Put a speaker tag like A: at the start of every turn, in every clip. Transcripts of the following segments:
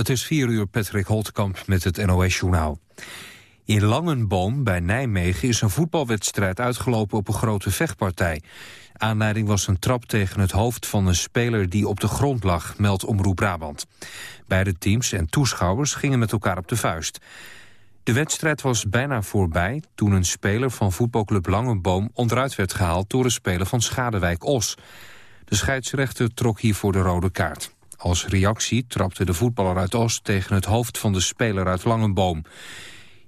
A: Het is 4 uur Patrick Holtkamp met het NOS-journaal. In Langenboom bij Nijmegen is een voetbalwedstrijd uitgelopen op een grote vechtpartij. Aanleiding was een trap tegen het hoofd van een speler die op de grond lag, meldt Omroep Brabant. Beide teams en toeschouwers gingen met elkaar op de vuist. De wedstrijd was bijna voorbij toen een speler van voetbalclub Langenboom onderuit werd gehaald door een speler van Schadewijk-Os. De scheidsrechter trok hiervoor de rode kaart. Als reactie trapte de voetballer uit Oost tegen het hoofd van de speler uit Langenboom.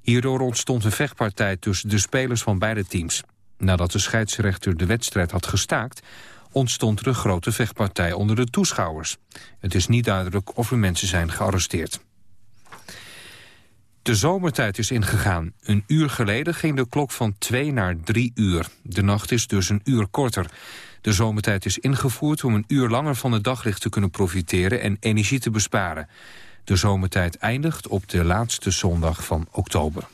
A: Hierdoor ontstond een vechtpartij tussen de spelers van beide teams. Nadat de scheidsrechter de wedstrijd had gestaakt... ontstond er een grote vechtpartij onder de toeschouwers. Het is niet duidelijk of er mensen zijn gearresteerd. De zomertijd is ingegaan. Een uur geleden ging de klok van 2 naar 3 uur. De nacht is dus een uur korter. De zomertijd is ingevoerd om een uur langer van het daglicht te kunnen profiteren en energie te besparen. De zomertijd eindigt op de laatste zondag van oktober.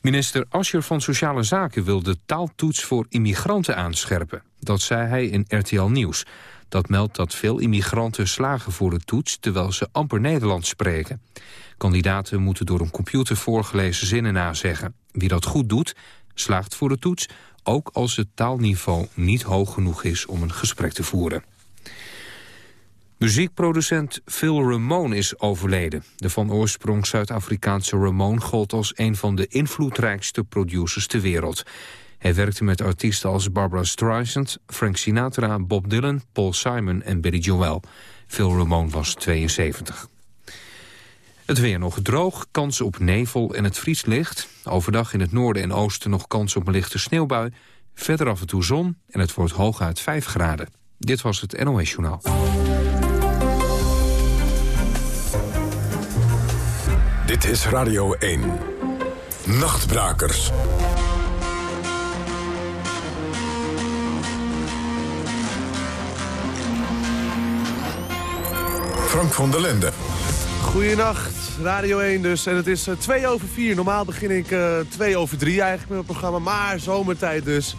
A: Minister Ascher van Sociale Zaken wil de taaltoets voor immigranten aanscherpen. Dat zei hij in RTL Nieuws. Dat meldt dat veel immigranten slagen voor de toets... terwijl ze amper Nederlands spreken. Kandidaten moeten door een computer voorgelezen zinnen nazeggen. Wie dat goed doet, slaagt voor de toets ook als het taalniveau niet hoog genoeg is om een gesprek te voeren. Muziekproducent Phil Ramone is overleden. De van oorsprong Zuid-Afrikaanse Ramone gold als een van de invloedrijkste producers ter wereld. Hij werkte met artiesten als Barbara Streisand, Frank Sinatra, Bob Dylan, Paul Simon en Billy Joel. Phil Ramone was 72. Het weer nog droog, kans op nevel en het vrieslicht. Overdag in het noorden en oosten nog kans op een lichte sneeuwbui. Verder af en toe zon en het wordt hooguit 5 graden. Dit was het NOS Journaal.
B: Dit is Radio 1. Nachtbrakers. Frank van der Linden.
C: Goedenacht, Radio 1 dus. En het is 2 uh, over 4. Normaal begin ik 2 uh, over 3 eigenlijk met het programma. Maar zomertijd dus.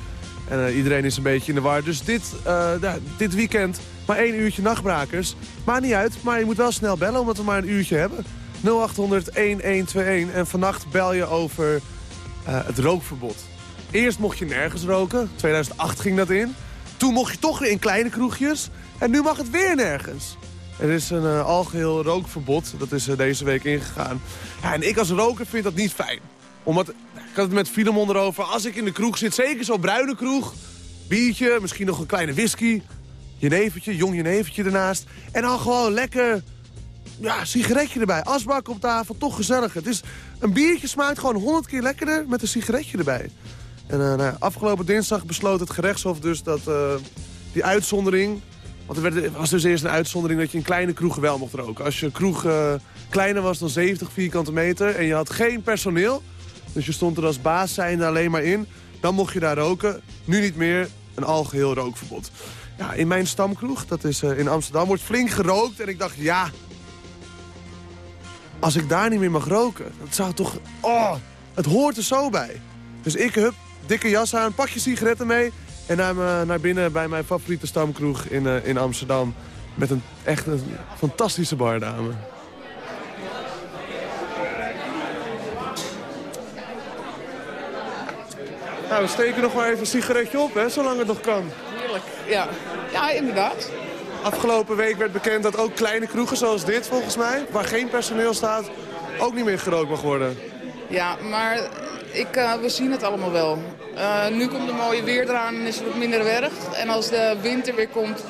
C: En uh, iedereen is een beetje in de war. Dus dit, dit weekend maar één uurtje nachtbrakers. Maakt niet uit, maar je moet wel snel bellen omdat we maar een uurtje hebben. 0800-1121. En vannacht bel je over het rookverbod. Eerst mocht je nergens roken. 2008 ging dat in. Toen mocht je toch weer in kleine kroegjes. En nu mag het weer nergens. Er is een uh, algeheel rookverbod. Dat is uh, deze week ingegaan. Ja, en ik als roker vind dat niet fijn. Omdat, ik had het met Filemon erover. Als ik in de kroeg zit, zeker zo'n bruine kroeg. Biertje, misschien nog een kleine whisky. Jenevertje, jong jenevertje ernaast. En dan gewoon lekker, ja, sigaretje erbij. Asbak op tafel, toch gezellig. Het is, een biertje smaakt gewoon honderd keer lekkerder met een sigaretje erbij. En uh, nou, afgelopen dinsdag besloot het gerechtshof dus dat die uitzondering want er was dus eerst een uitzondering dat je in kleine kroegen wel mocht roken. Als je kroeg uh, kleiner was dan 70 vierkante meter en je had geen personeel... dus je stond er als baas zijnde alleen maar in... dan mocht je daar roken. Nu niet meer een algeheel rookverbod. Ja, in mijn stamkroeg, dat is uh, in Amsterdam, wordt flink gerookt. En ik dacht, ja, als ik daar niet meer mag roken... dat zou toch... Oh, het hoort er zo bij. Dus ik, hup, dikke jas aan, pak je sigaretten mee... En naar, naar binnen bij mijn favoriete stamkroeg in, uh, in Amsterdam. Met een echt een fantastische bardame. Nou, we steken nog maar even een sigaretje op, hè, zolang het nog kan.
D: Heerlijk, ja. Ja, inderdaad.
C: Afgelopen week werd bekend dat ook kleine kroegen zoals dit, volgens mij... waar geen personeel staat, ook niet meer gerookt mag worden.
D: Ja, maar ik, uh, we zien het allemaal wel. Uh, nu komt er mooie weer eraan en is het wat minder werk. En als de winter weer komt,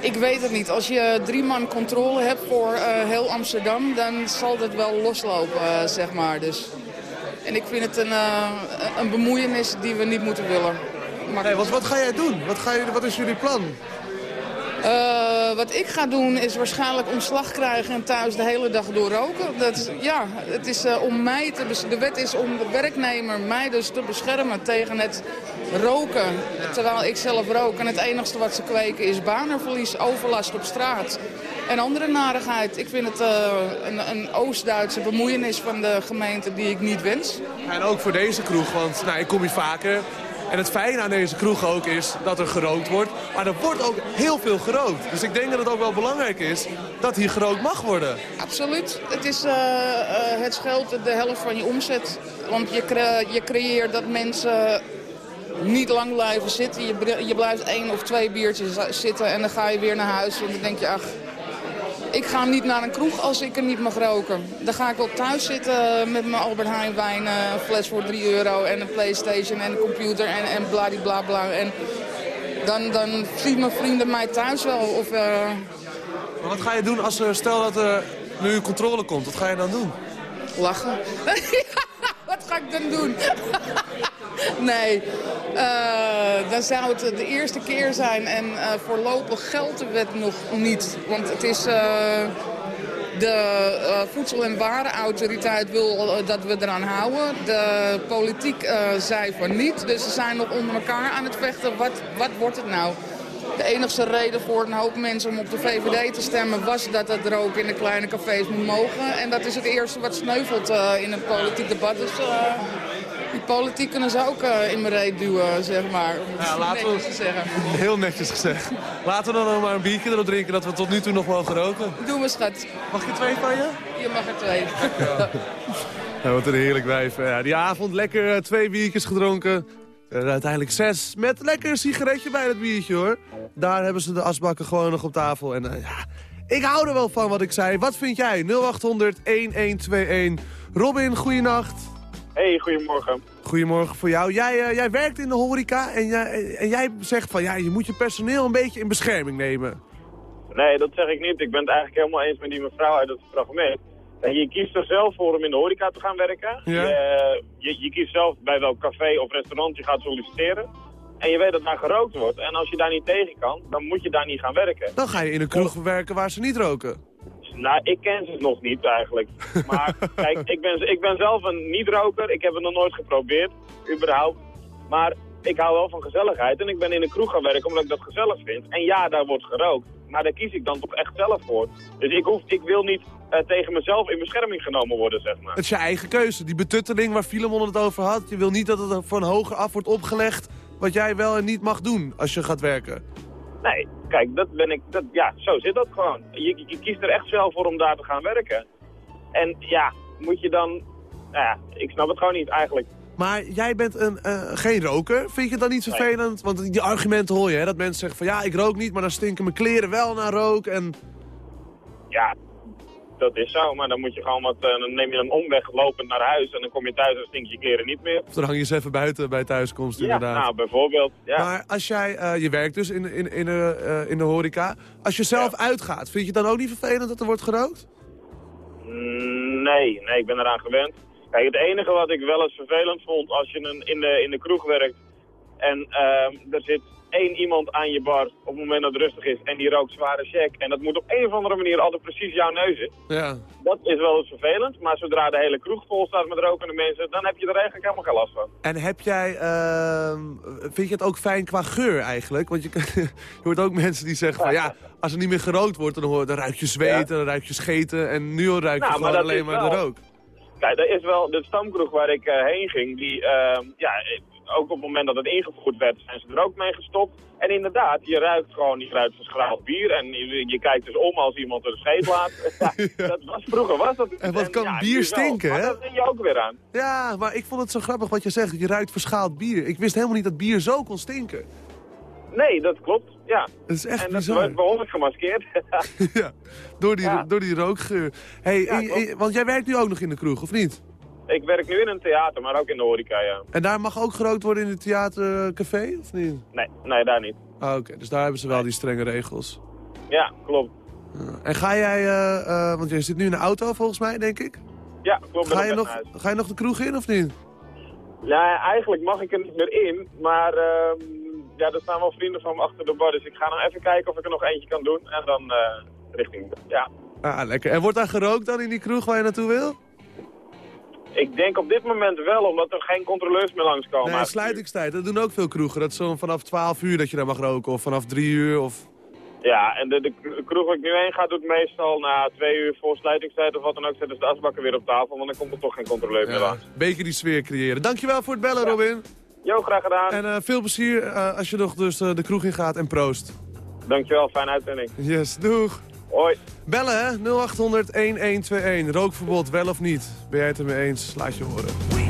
D: ik weet het niet. Als je drie man controle hebt voor uh, heel Amsterdam, dan zal dat wel loslopen, zeg maar. Dus. En ik vind het een, een bemoeienis die we niet moeten willen.
C: Maar... Wat, wat ga jij doen? Wat, ga je, wat is jullie plan?
D: Uh, wat ik ga doen is waarschijnlijk ontslag krijgen en thuis de hele dag door roken. Dat, ja, het is uh, om mij te de wet is om de werknemer mij dus te beschermen tegen het roken. Terwijl ik zelf rook en het enigste wat ze kweken is banenverlies, overlast op straat. En andere narigheid. Ik vind het uh, een, een Oost-Duitse bemoeienis van de gemeente die ik niet wens.
C: En ook voor deze kroeg, want nou, ik kom hier vaker. En het fijne aan deze kroeg ook is dat er gerookt wordt. Maar er wordt ook heel veel gerookt. Dus ik denk dat het ook wel belangrijk is dat hier gerookt mag worden.
D: Absoluut. Het, is, uh, uh, het scheelt de helft van je omzet. Want je, je creëert dat mensen niet lang blijven zitten. Je, je blijft één of twee biertjes zitten en dan ga je weer naar huis. En dan denk je, ach, ik ga niet naar een kroeg als ik er niet mag roken. Dan ga ik wel thuis zitten met mijn Albert Heijn wijn, een fles voor 3 euro en een Playstation en een computer en, en bladibla. En dan, dan zien mijn vrienden mij thuis wel. Of, uh...
C: Maar wat ga je doen als er, stel dat er nu controle komt, wat ga je dan doen?
D: Lachen. wat ga ik dan doen? nee, uh, dan zou het de eerste keer zijn. En uh, voorlopig geldt de wet nog niet. Want het is... Uh, de Voedsel- en Warenautoriteit wil dat we eraan houden. De politiek zei van niet. Dus ze zijn nog onder elkaar aan het vechten. Wat, wat wordt het nou? De enige reden voor een hoop mensen om op de VVD te stemmen... was dat het roken in de kleine cafés moet mogen. En dat is het eerste wat sneuvelt in een politiek debat. Dus die politiek kunnen ze ook uh, in mijn reet duwen, zeg maar. Om
C: ja, laten we,
D: te zeggen.
C: Heel netjes gezegd. Laten we dan nog maar een biertje erop drinken dat we tot nu toe nog mogen roken.
D: Doe me, schat.
C: Mag je twee van je?
D: Je mag er twee.
C: ja, wat een heerlijk wijf. Ja, die avond lekker twee biertjes gedronken. Uh, uiteindelijk zes. Met lekker een sigaretje bij dat biertje, hoor. Daar hebben ze de asbakken gewoon nog op tafel. En ja, ik hou er wel van wat ik zei. Wat vind jij? 0800 1121. Robin, goeienacht.
E: Hey, goedemorgen.
C: Goedemorgen voor jou. Jij, uh, jij werkt in de horeca en jij, en jij zegt van ja, je moet je personeel een beetje in bescherming nemen.
E: Nee, dat zeg ik niet. Ik ben het eigenlijk helemaal eens met die mevrouw uit het fragment. En je kiest er zelf voor om in de horeca te gaan werken.
C: Ja.
E: Je, je, je, kiest zelf bij welk café of restaurant je gaat solliciteren. En je weet dat daar gerookt wordt. En als je daar niet tegen kan, dan moet je daar niet gaan werken.
C: Dan ga je in een kroeg werken waar ze niet roken.
E: Nou, ik ken ze nog niet eigenlijk. Maar kijk, ik ben, ik ben zelf een niet-roker. Ik heb het nog nooit geprobeerd, überhaupt. Maar ik hou wel van gezelligheid. En ik ben in een kroeg gaan werken omdat ik dat gezellig vind. En ja, daar wordt gerookt. Maar daar kies ik dan toch echt zelf voor. Dus ik, hoef, ik wil niet uh, tegen mezelf in bescherming genomen worden, zeg maar.
C: Het is je eigen keuze. Die betutteling waar Filemon het over had. Je wil niet dat het van hoger af wordt opgelegd wat jij wel en niet mag doen als je gaat werken.
E: Nee, kijk, dat ben ik, dat, ja, zo zit dat gewoon. Je, je kiest er echt zelf voor om daar te gaan werken. En ja, moet je dan, nou ja, ik snap het gewoon niet eigenlijk.
C: Maar jij bent een, uh, geen roker. Vind je dat niet vervelend? Want die argumenten hoor je, hè? Dat mensen zeggen van ja, ik rook niet, maar dan stinken mijn kleren wel naar rook. En...
E: Ja, dat is zo. Maar dan moet je gewoon wat, uh, dan neem je een omweg lopend naar huis en dan kom je thuis en stink je kleren niet meer.
C: Of dan hang je eens even buiten bij thuiskomst
E: ja,
C: inderdaad.
E: nou bijvoorbeeld. Ja.
C: Maar als jij, uh, je werkt dus in, in, in, uh, in de horeca. Als je zelf ja. uitgaat, vind je dan ook niet vervelend dat er wordt gerookt?
E: Mm, nee, nee, ik ben eraan gewend. Kijk, het enige wat ik wel eens vervelend vond als je een, in, de, in de kroeg werkt en uh, er zit één iemand aan je bar op het moment dat het rustig is en die rookt zware check. En dat moet op een of andere manier altijd precies jouw neus.
C: Ja.
E: Dat is wel eens vervelend, maar zodra de hele kroeg vol staat met rokende mensen, dan heb je er eigenlijk helemaal geen last van.
C: En heb jij, uh, vind je het ook fijn qua geur eigenlijk? Want je, je hoort ook mensen die zeggen van ja, als er niet meer gerookt wordt, dan, dan ruik je zweten, ja. dan ruik je scheten en nu al ruik je nou, gewoon maar alleen maar wel... de rook.
E: Kijk, dat is wel de stamkroeg waar ik uh, heen ging, die, uh, ja, ook op het moment dat het ingevoerd werd, zijn ze er ook mee gestopt. En inderdaad, je ruikt gewoon, je ruikt verschraald bier en je, je, kijkt dus om als iemand er een scheet laat. ja, dat was, vroeger was dat.
C: En wat kan ja, bier stinken, hè?
E: dat ben je ook weer aan.
C: Ja, maar ik vond het zo grappig wat je zegt, je ruikt verschaald bier. Ik wist helemaal niet dat bier zo kon stinken.
E: Nee, dat klopt, ja.
C: Dat is echt
E: en dat
C: bizar.
E: behoorlijk gemaskeerd.
C: ja, door die, ja. door die rookgeur. Hey, ja, want jij werkt nu ook nog in de kroeg, of niet?
E: Ik werk nu in een theater, maar ook in de horeca, ja.
C: En daar mag ook gerookt worden in het theatercafé, of niet?
E: Nee, nee daar niet.
C: Ah, Oké, okay. dus daar hebben ze wel nee. die strenge regels.
E: Ja, klopt.
C: En ga jij, uh, uh, want je zit nu in een auto volgens mij, denk ik?
E: Ja, klopt.
C: Ga je, nog, ga je nog de kroeg in, of niet?
E: Nou, eigenlijk mag ik er niet meer in, maar uh, ja, er staan wel vrienden van me achter de bar, dus ik ga nog even kijken of ik er nog eentje kan doen en dan richting, ja.
C: Ah, lekker. En wordt daar gerookt dan in die kroeg waar je naartoe wil?
E: Ik denk op dit moment wel, omdat er geen controleurs meer langskomen.
C: Nee, sluitingstijd. Dat doen ook veel kroegen. Dat is zo vanaf 12 uur dat je daar mag roken, of vanaf 3 uur. Of...
E: Ja, en de, de kroeg waar ik nu heen ga doet meestal na twee uur voor sluitingstijd of wat dan ook zetten ze de asbakken weer op tafel, want dan komt er toch geen controleur
C: ja,
E: meer langs.
C: Beetje die sfeer creëren. Dankjewel voor het bellen, ja. Robin.
E: Jo, graag gedaan.
F: En eh, veel plezier eh, als je nog dus eh, de kroeg in gaat en proost.
E: Dankjewel, fijne uitzending.
F: Yes, doeg.
E: Hoi.
F: Bellen hè, 0800 1121. Rookverbod, wel of niet? Ben jij het ermee eens? Laat je horen.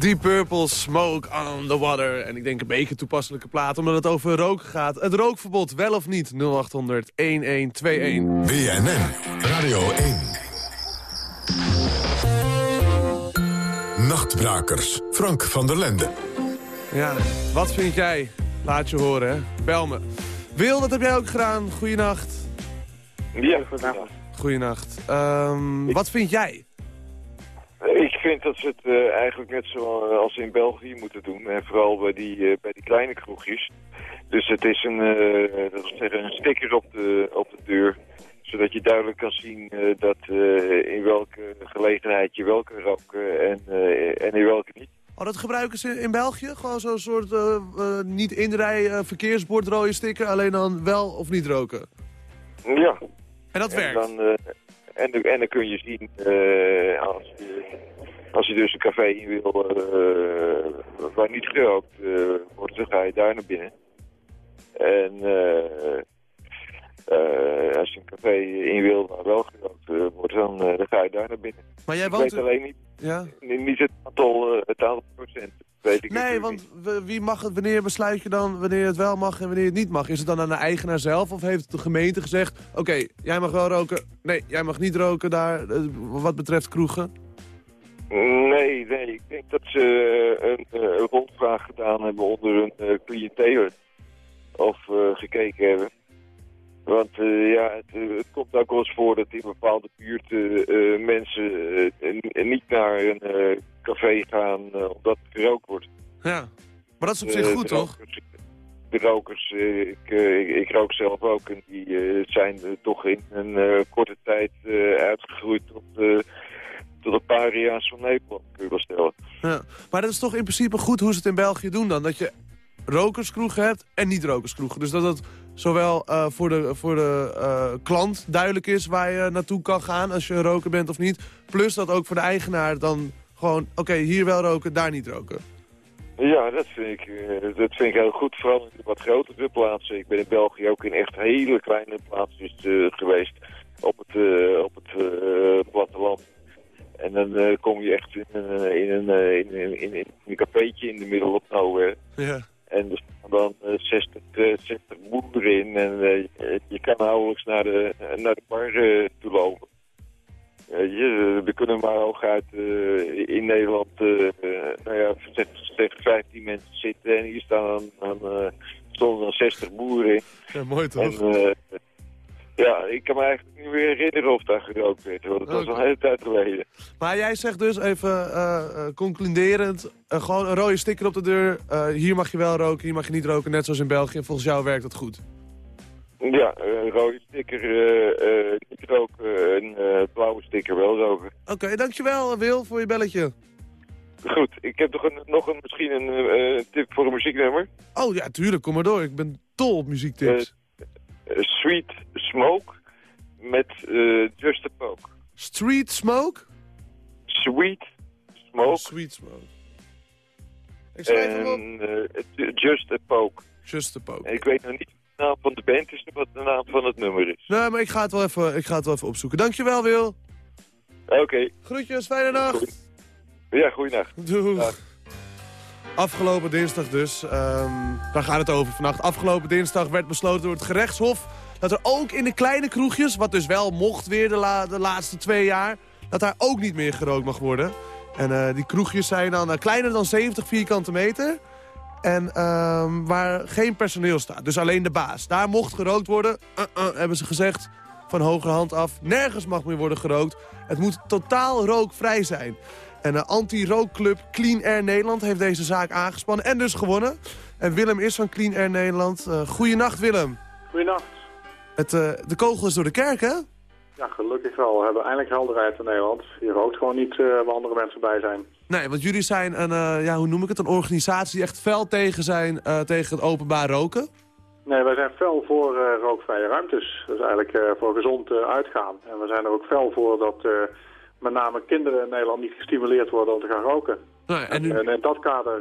F: Deep Purple, Smoke on the Water. En ik denk een beetje toepasselijke plaat, omdat het over roken gaat. Het rookverbod, wel of niet? 0800 1121.
B: BNN Radio 1. Nachtbrakers, Frank van der Lende.
F: Ja, wat vind jij? Laat je horen, hè? Bel me. Wil, dat heb jij ook gedaan. Goeienacht.
G: Ja, goedenavond.
F: Goeienacht. Ehm, wat vind jij?
G: Ik vind dat ze het eh, eigenlijk net zoals in België moeten doen. En vooral bij die, eh, bij die kleine kroegjes. Dus het is een, eh, dat zeggen, een sticker op de, op de deur. Zodat je duidelijk kan zien eh, dat eh, in welke gelegenheid je welke roken en, eh, en in welke niet.
F: Oh, dat gebruiken ze in België? Gewoon zo'n soort eh, eh, niet inrij eh, verkeersbord rode sticker, alleen dan wel of niet roken.
G: Ja.
F: En dat
G: En
F: werkt?
G: dan, eh, en, dan- en dan kun je zien, eh, als, je, als je dus een café in wil eh, waar niet gerookt eh, wordt, dan ga je daar naar binnen. En als je een café in wil waar wel gerookt wordt, dan, dan ga je daar naar binnen.
F: Maar jij
G: Ik
F: woont...
G: weet alleen niet,
F: Ja?
G: niet het, aantal, het aantal procent. Weet ik
F: Nee, want wie mag het, wanneer besluit je dan wanneer het wel mag en wanneer het niet mag? Is het dan aan de eigenaar zelf of heeft de gemeente gezegd... oké, jij mag wel roken, nee, jij mag niet roken daar, eh, wat betreft kroegen?
G: Nee, nee. Ik denk dat ze eh, een, eh, een rondvraag gedaan hebben onder hun uh, cliëntelen. Of gekeken hebben Want ja, het, het komt ook wel eens voor dat in bepaalde buurten mensen niet naar een café gaan eh, omdat het gerookt wordt.
C: Ja. Maar dat is op zich
G: Eh,
C: goed,
G: de
C: toch?
G: De rokers, eh, ik, ik, ik rook zelf ook en die zijn toch in een korte tijd uitgegroeid tot, tot een paria's van Nederland, kun je wel stellen.
C: Ja. Maar dat is toch in principe goed hoe ze het in België doen dan? Dat je rokerskroegen hebt en niet-rokerskroegen. Dus dat het zowel voor de, voor de klant duidelijk is waar je naartoe kan gaan als je een roker bent of niet. Plus dat ook voor de eigenaar dan gewoon, oké, hier wel roken, daar niet roken.
G: Ja, dat vind, ik, eh, dat vind ik heel goed. Vooral in de wat grotere plaatsen. Ik ben in België ook in echt hele kleine plaatsjes eh, geweest. Op het, eh, op het platteland. En dan kom je echt in een, in een, in, in, in, in een cafeetje in de middle of nowhere.
C: Ja.
G: En er staan dan eh, 60, eh, 60 boeren in. En je- kan nauwelijks naar de, naar de bar toe lopen. Eh, je, er kunnen maar hooguit eh, in Nederland eh, eh, nou ja, zeg, zeg 15 mensen zitten. En hier staan dan, eh, stonden dan 60 boeren in.
C: ja, mooi toch?
G: eh, ja, ik kan me eigenlijk niet meer herinneren of daar gerookt werd. Want het was al een hele tijd geleden.
C: Maar jij zegt dus even eh, eh, concluderend, eh, gewoon een rode sticker op de deur. eh, hier mag je wel roken, hier mag je niet roken, net zoals in België. Volgens jou werkt dat goed.
G: Ja, een rode sticker eh, eh, niet roken, een eh, blauwe sticker wel roken.
C: Oké, dankjewel Wil voor je belletje.
G: Goed, ik heb nog een, nog een, misschien een eh, tip voor een muzieknummer.
C: Oh ja, tuurlijk, kom maar door. Ik ben dol op muziektips.
G: Eh, Sweet Smoke met eh, Just a Poke.
C: Street Smoke?
G: Sweet Smoke
C: Sweet Smoke. Ik schrijf hem op.
G: en eh, Just a Poke.
C: Just the Poke.
G: Ik weet nog niet naam van de band is, wat de naam van het nummer is.
C: Nee, maar ik ga het wel even, ik ga het wel even opzoeken. Dankjewel, Wil.
G: Oké,
C: Groetjes, fijne nacht.
G: Ja, goeienacht.
C: Doeg.
G: Dag.
C: Afgelopen dinsdag dus, ehm, daar gaat het over vannacht. Afgelopen dinsdag werd besloten door het gerechtshof... dat er ook in de kleine kroegjes, wat dus wel mocht weer de, la- de laatste twee jaar... dat daar ook niet meer gerookt mag worden. En eh, die kroegjes zijn dan eh, kleiner dan 70 vierkante meter... En ehm, waar geen personeel staat, dus alleen de baas. Daar mocht gerookt worden, Uh, uh, hebben ze gezegd, van hogerhand af. Nergens mag meer worden gerookt. Het moet totaal rookvrij zijn. En de anti-rookclub Clean Air Nederland heeft deze zaak aangespannen en dus gewonnen. En Willem is van Clean Air Nederland. Uh, goeienacht Willem.
H: Goedenacht.
C: Het, eh, de kogel is door de kerk, hè?
H: Ja, gelukkig wel. We hebben eindelijk helderheid in Nederland. Je rookt gewoon niet eh, waar andere mensen bij zijn.
C: Nee, want jullie zijn een, eh, ja, hoe noem ik het, een organisatie die echt fel tegen zijn eh, tegen het openbaar roken.
H: Nee, wij zijn fel voor eh, rookvrije ruimtes. Dus eigenlijk voor gezond uitgaan. En we zijn er ook fel voor dat met name kinderen in Nederland niet gestimuleerd worden om te gaan roken.
C: Nou, en nu,
H: En in dat kader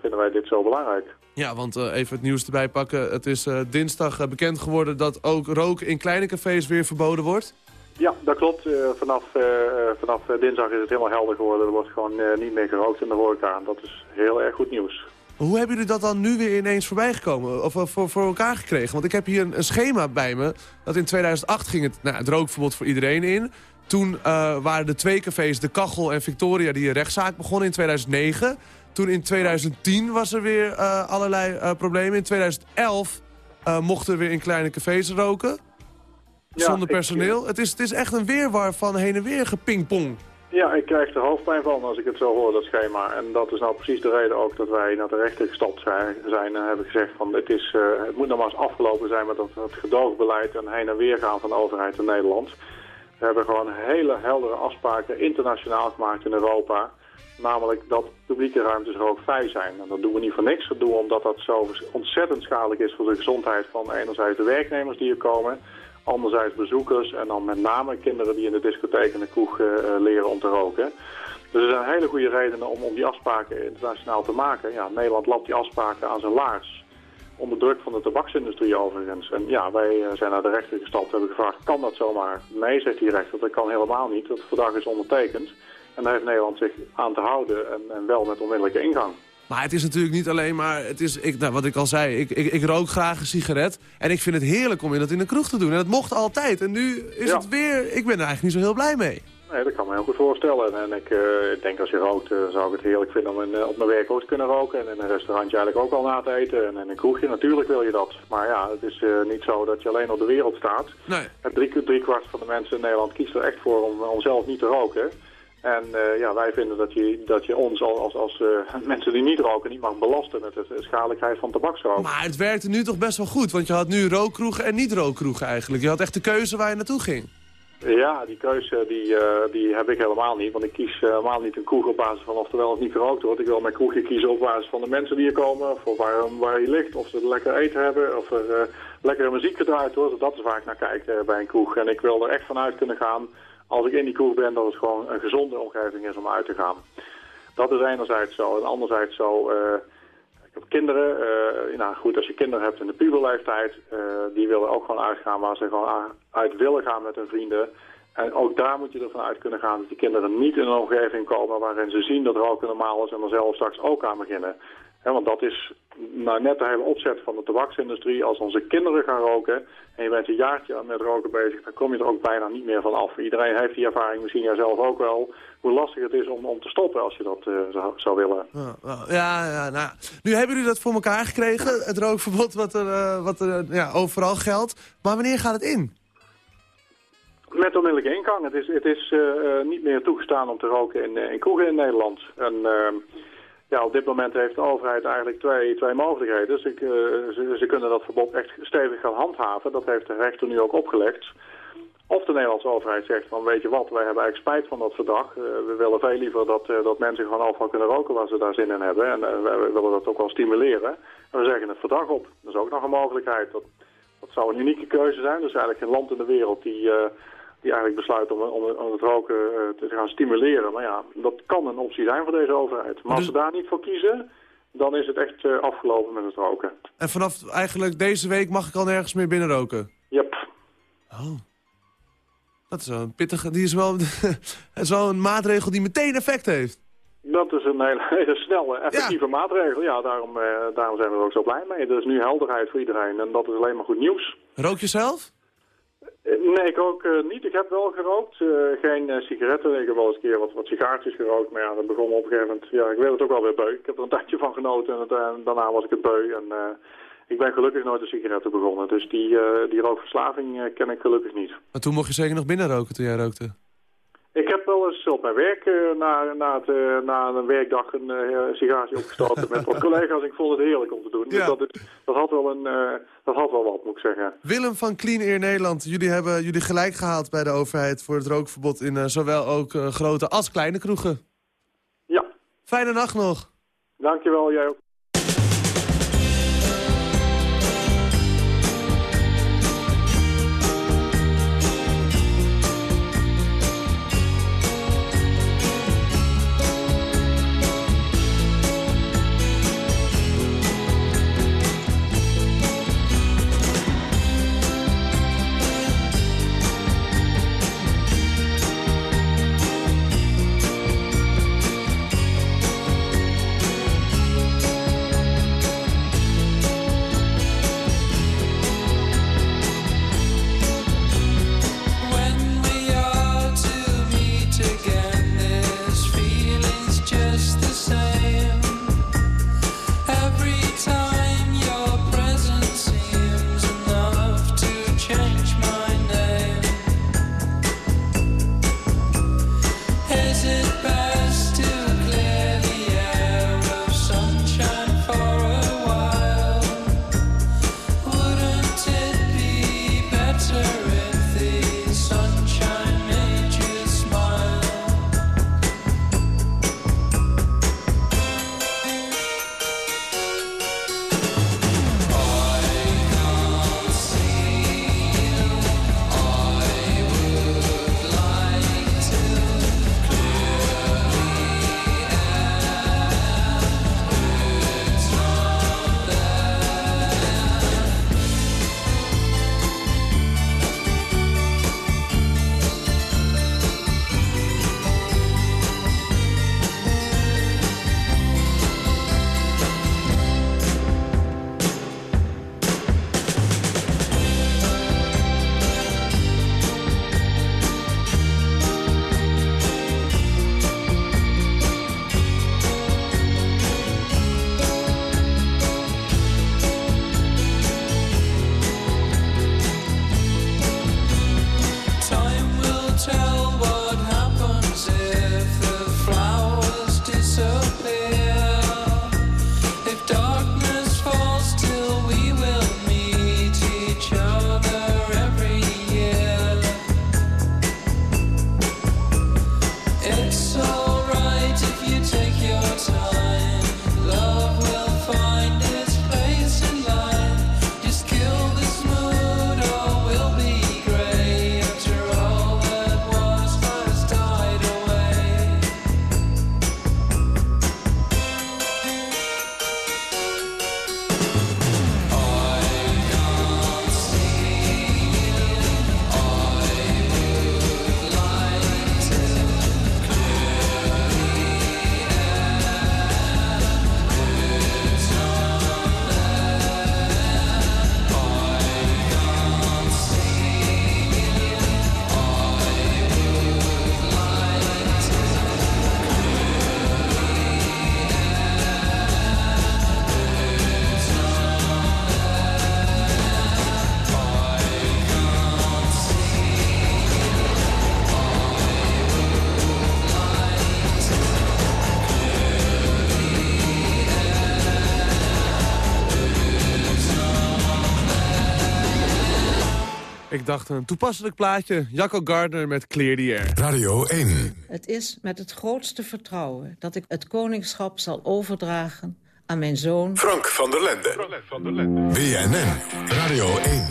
H: vinden wij dit zo belangrijk.
C: ja, want even het nieuws erbij pakken. Het is dinsdag bekend geworden dat ook roken in kleine cafés weer verboden wordt.
H: Ja, dat klopt. Eh, vanaf eh, eh, vanaf dinsdag is het helemaal helder geworden. Er wordt gewoon niet meer gerookt in de horeca. Dat is heel erg goed nieuws.
C: Hoe hebben jullie dat dan nu weer ineens voorbij gekomen? Of voor, voor elkaar gekregen? Want ik heb hier een, een schema bij me. Dat in 2008 ging het, nou, het rookverbod voor iedereen in. Toen waren de twee cafés, De Kachel en Victoria, die een rechtszaak begonnen in 2009. Toen in 2010 was er weer allerlei problemen. In 2011 eh, mochten er weer in kleine cafés roken.
H: Ja,
C: zonder
H: ik,
C: personeel. het, is, het is echt een weerwar van heen en weer gepingpong.
H: Ja, ik krijg er hoofdpijn van als ik het zo hoor, dat schema. En dat is nou precies de reden ook dat wij naar de rechter gestapt zijn, en hebben gezegd van het, is, eh, het moet nog maar eens afgelopen zijn met dat, het gedoogbeleid en heen en weer gaan van de overheid in Nederland. We hebben gewoon hele heldere afspraken internationaal gemaakt in Europa. Namelijk dat publieke ruimtes rookvrij zijn. En dat doen we niet voor niks. Dat doen we omdat dat zo ontzettend schadelijk is voor de gezondheid van enerzijds de werknemers die hier komen. Anderzijds bezoekers en dan met name kinderen die in de discotheek en de kroeg eh, leren om te roken. Dus er zijn hele goede redenen om, om die afspraken internationaal te maken. Ja, Nederland lapt die afspraken aan zijn laars. Onder druk van de tabaksindustrie overigens. En ja, wij eh, zijn naar de rechter gestapt en hebben gevraagd, kan dat zomaar? Nee, zegt die rechter, dat kan helemaal niet. Dat verdrag is ondertekend. En daar heeft Nederland zich aan te houden en, en wel met onmiddellijke ingang.
C: Maar het is natuurlijk niet alleen maar... Het is, ik, nou, wat ik al zei, ik, ik, ik rook graag een sigaret. En ik vind het heerlijk om dat in de kroeg te doen. En dat mocht altijd. En nu is
H: Ja.
C: het weer... Ik ben er eigenlijk niet zo heel blij mee.
H: Nee, dat kan me heel goed voorstellen. En ik, eh, ik denk als je rookt, eh, zou ik het heerlijk vinden om in, eh, op mijn werk ook te kunnen roken. En in een restaurantje eigenlijk ook al na te eten. En in een kroegje, natuurlijk wil je dat. Maar ja, het is niet zo dat je alleen op de wereld staat.
C: Nee.
H: En drie, drie kwart van de mensen in Nederland kiest er echt voor om, om zelf niet te roken. En eh, ja, wij vinden dat je, dat je ons als, als, als eh, mensen die niet roken niet mag belasten met de schadelijkheid van tabaksrook.
C: Maar het werkte nu toch best wel goed, want je had nu rookkroegen en niet-rookkroegen eigenlijk. Je had echt de keuze waar je naartoe ging.
H: Ja, die keuze die, eh, die heb ik helemaal niet. Want ik kies helemaal niet een kroeg op basis van of er wel of niet gerookt wordt. Ik wil mijn kroegje kiezen op basis van de mensen die hier komen. Of waar, waar je ligt. Of ze lekker eten hebben. Of er lekkere muziek gedraaid wordt. Dat is waar ik naar kijk bij een kroeg. En ik wil er echt vanuit kunnen gaan, als ik in die kroeg ben, dat het gewoon een gezonde omgeving is om uit te gaan. Dat is enerzijds zo. En anderzijds zo... eh, ik heb kinderen. eh, nou goed, als je kinderen hebt in de puberleeftijd, eh, die willen ook gewoon uitgaan waar ze gewoon uit willen gaan met hun vrienden. En ook daar moet je ervan uit kunnen gaan dat die kinderen niet in een omgeving komen waarin ze zien dat roken normaal is en er zelf straks ook aan beginnen. Want dat is nou net de hele opzet van de tabaksindustrie. Als onze kinderen gaan roken en je bent een jaartje met roken bezig, dan kom je er ook bijna niet meer van af. Iedereen heeft die ervaring, misschien jij zelf ook wel, hoe lastig het is om, om te stoppen als je dat eh, zou, zou willen.
C: Ja, ja, ja, nou, nu hebben jullie dat voor elkaar gekregen, het rookverbod wat er, eh, wat er ja, overal geldt. Maar wanneer gaat het in?
H: Met onmiddellijke ingang. Het is, het is eh, niet meer toegestaan om te roken in, in kroegen in Nederland. En ehm, ja, op dit moment heeft de overheid eigenlijk twee, twee mogelijkheden. Eh, ze, ze kunnen dat verbod echt stevig gaan handhaven. Dat heeft de rechter nu ook opgelegd. Of de Nederlandse overheid zegt van weet je wat, wij hebben eigenlijk spijt van dat verdrag. Eh, we willen veel liever dat, eh, dat mensen gewoon overal kunnen roken waar ze daar zin in hebben. En wij willen dat ook wel stimuleren. En we zeggen het verdrag op. Dat is ook nog een mogelijkheid. Dat, dat zou een unieke keuze zijn. Er is eigenlijk geen land in de wereld die, die eigenlijk besluit om, om, om het roken eh, te gaan stimuleren. Maar ja, dat kan een optie zijn voor deze overheid. Maar als ze daar niet voor kiezen, dan is het echt eh, afgelopen met het roken.
C: En vanaf eigenlijk deze week mag ik al nergens meer binnen roken?
H: Yep.
C: Oh. Dat is wel een pittige, die is wel, het is wel een maatregel die meteen effect heeft.
H: Dat is een hele, hele snelle, effectieve maatregel. Ja, daarom, eh, daarom zijn we er ook zo blij mee. Er is nu helderheid voor iedereen en dat is alleen maar goed nieuws.
C: Rook je zelf?
H: Eh, Nee, ik ook eh, niet. Ik heb wel gerookt. eh, geen eh, sigaretten. Ik heb wel eens een keer wat, wat sigaartjes gerookt. Maar ja, dat begon op een gegeven moment... Ja, ik werd het ook wel weer beu. Ik heb er een tijdje van genoten en, het, daarna was ik het beu. En ik ben gelukkig nooit de sigaretten begonnen. Dus die, die rookverslaving ken ik gelukkig niet.
C: Maar toen mocht je zeker nog binnen roken toen jij rookte.
H: Ik heb wel eens op mijn werk eh, na, na, het, eh, na een werkdag een eh, sigaartje opgestoken met wat collega's. Ik vond het heerlijk om te doen. Dus
C: Ja.
H: dat, is, dat, had wel een, dat had wel wat, moet ik zeggen.
C: Willem van Clean Air Nederland, jullie hebben jullie gelijk gehaald bij de overheid voor het rookverbod in zowel ook grote als kleine kroegen.
H: Ja,
C: Fijne nacht nog.
H: dankjewel. Jij ook.
C: Ik dacht een toepasselijk plaatje. Jacco Gardner met Clear the Air.
B: Radio 1.
I: Het is met het grootste vertrouwen dat ik het koningschap zal overdragen aan mijn zoon...
B: Frank van der Lende. BNN. Radio 1.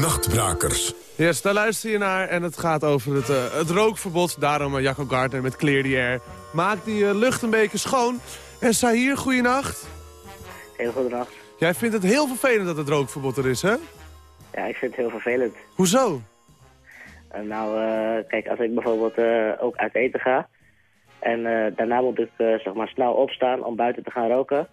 B: Nachtbrakers.
C: Yes, daar luister je naar en het gaat over het, eh, het rookverbod. Daarom uh, Jacco Gardner met Clear the Air. Maak die eh, lucht een beetje schoon. En Sahir, goeienacht.
J: Heel goedenacht.
C: Jij vindt het heel vervelend dat het rookverbod er is, hè?
J: Ja, ik vind het heel vervelend.
C: Hoezo?
J: Eh, nou, eh, kijk, als ik bijvoorbeeld eh, ook uit eten ga... en daarna moet ik zeg maar snel opstaan om buiten te gaan roken...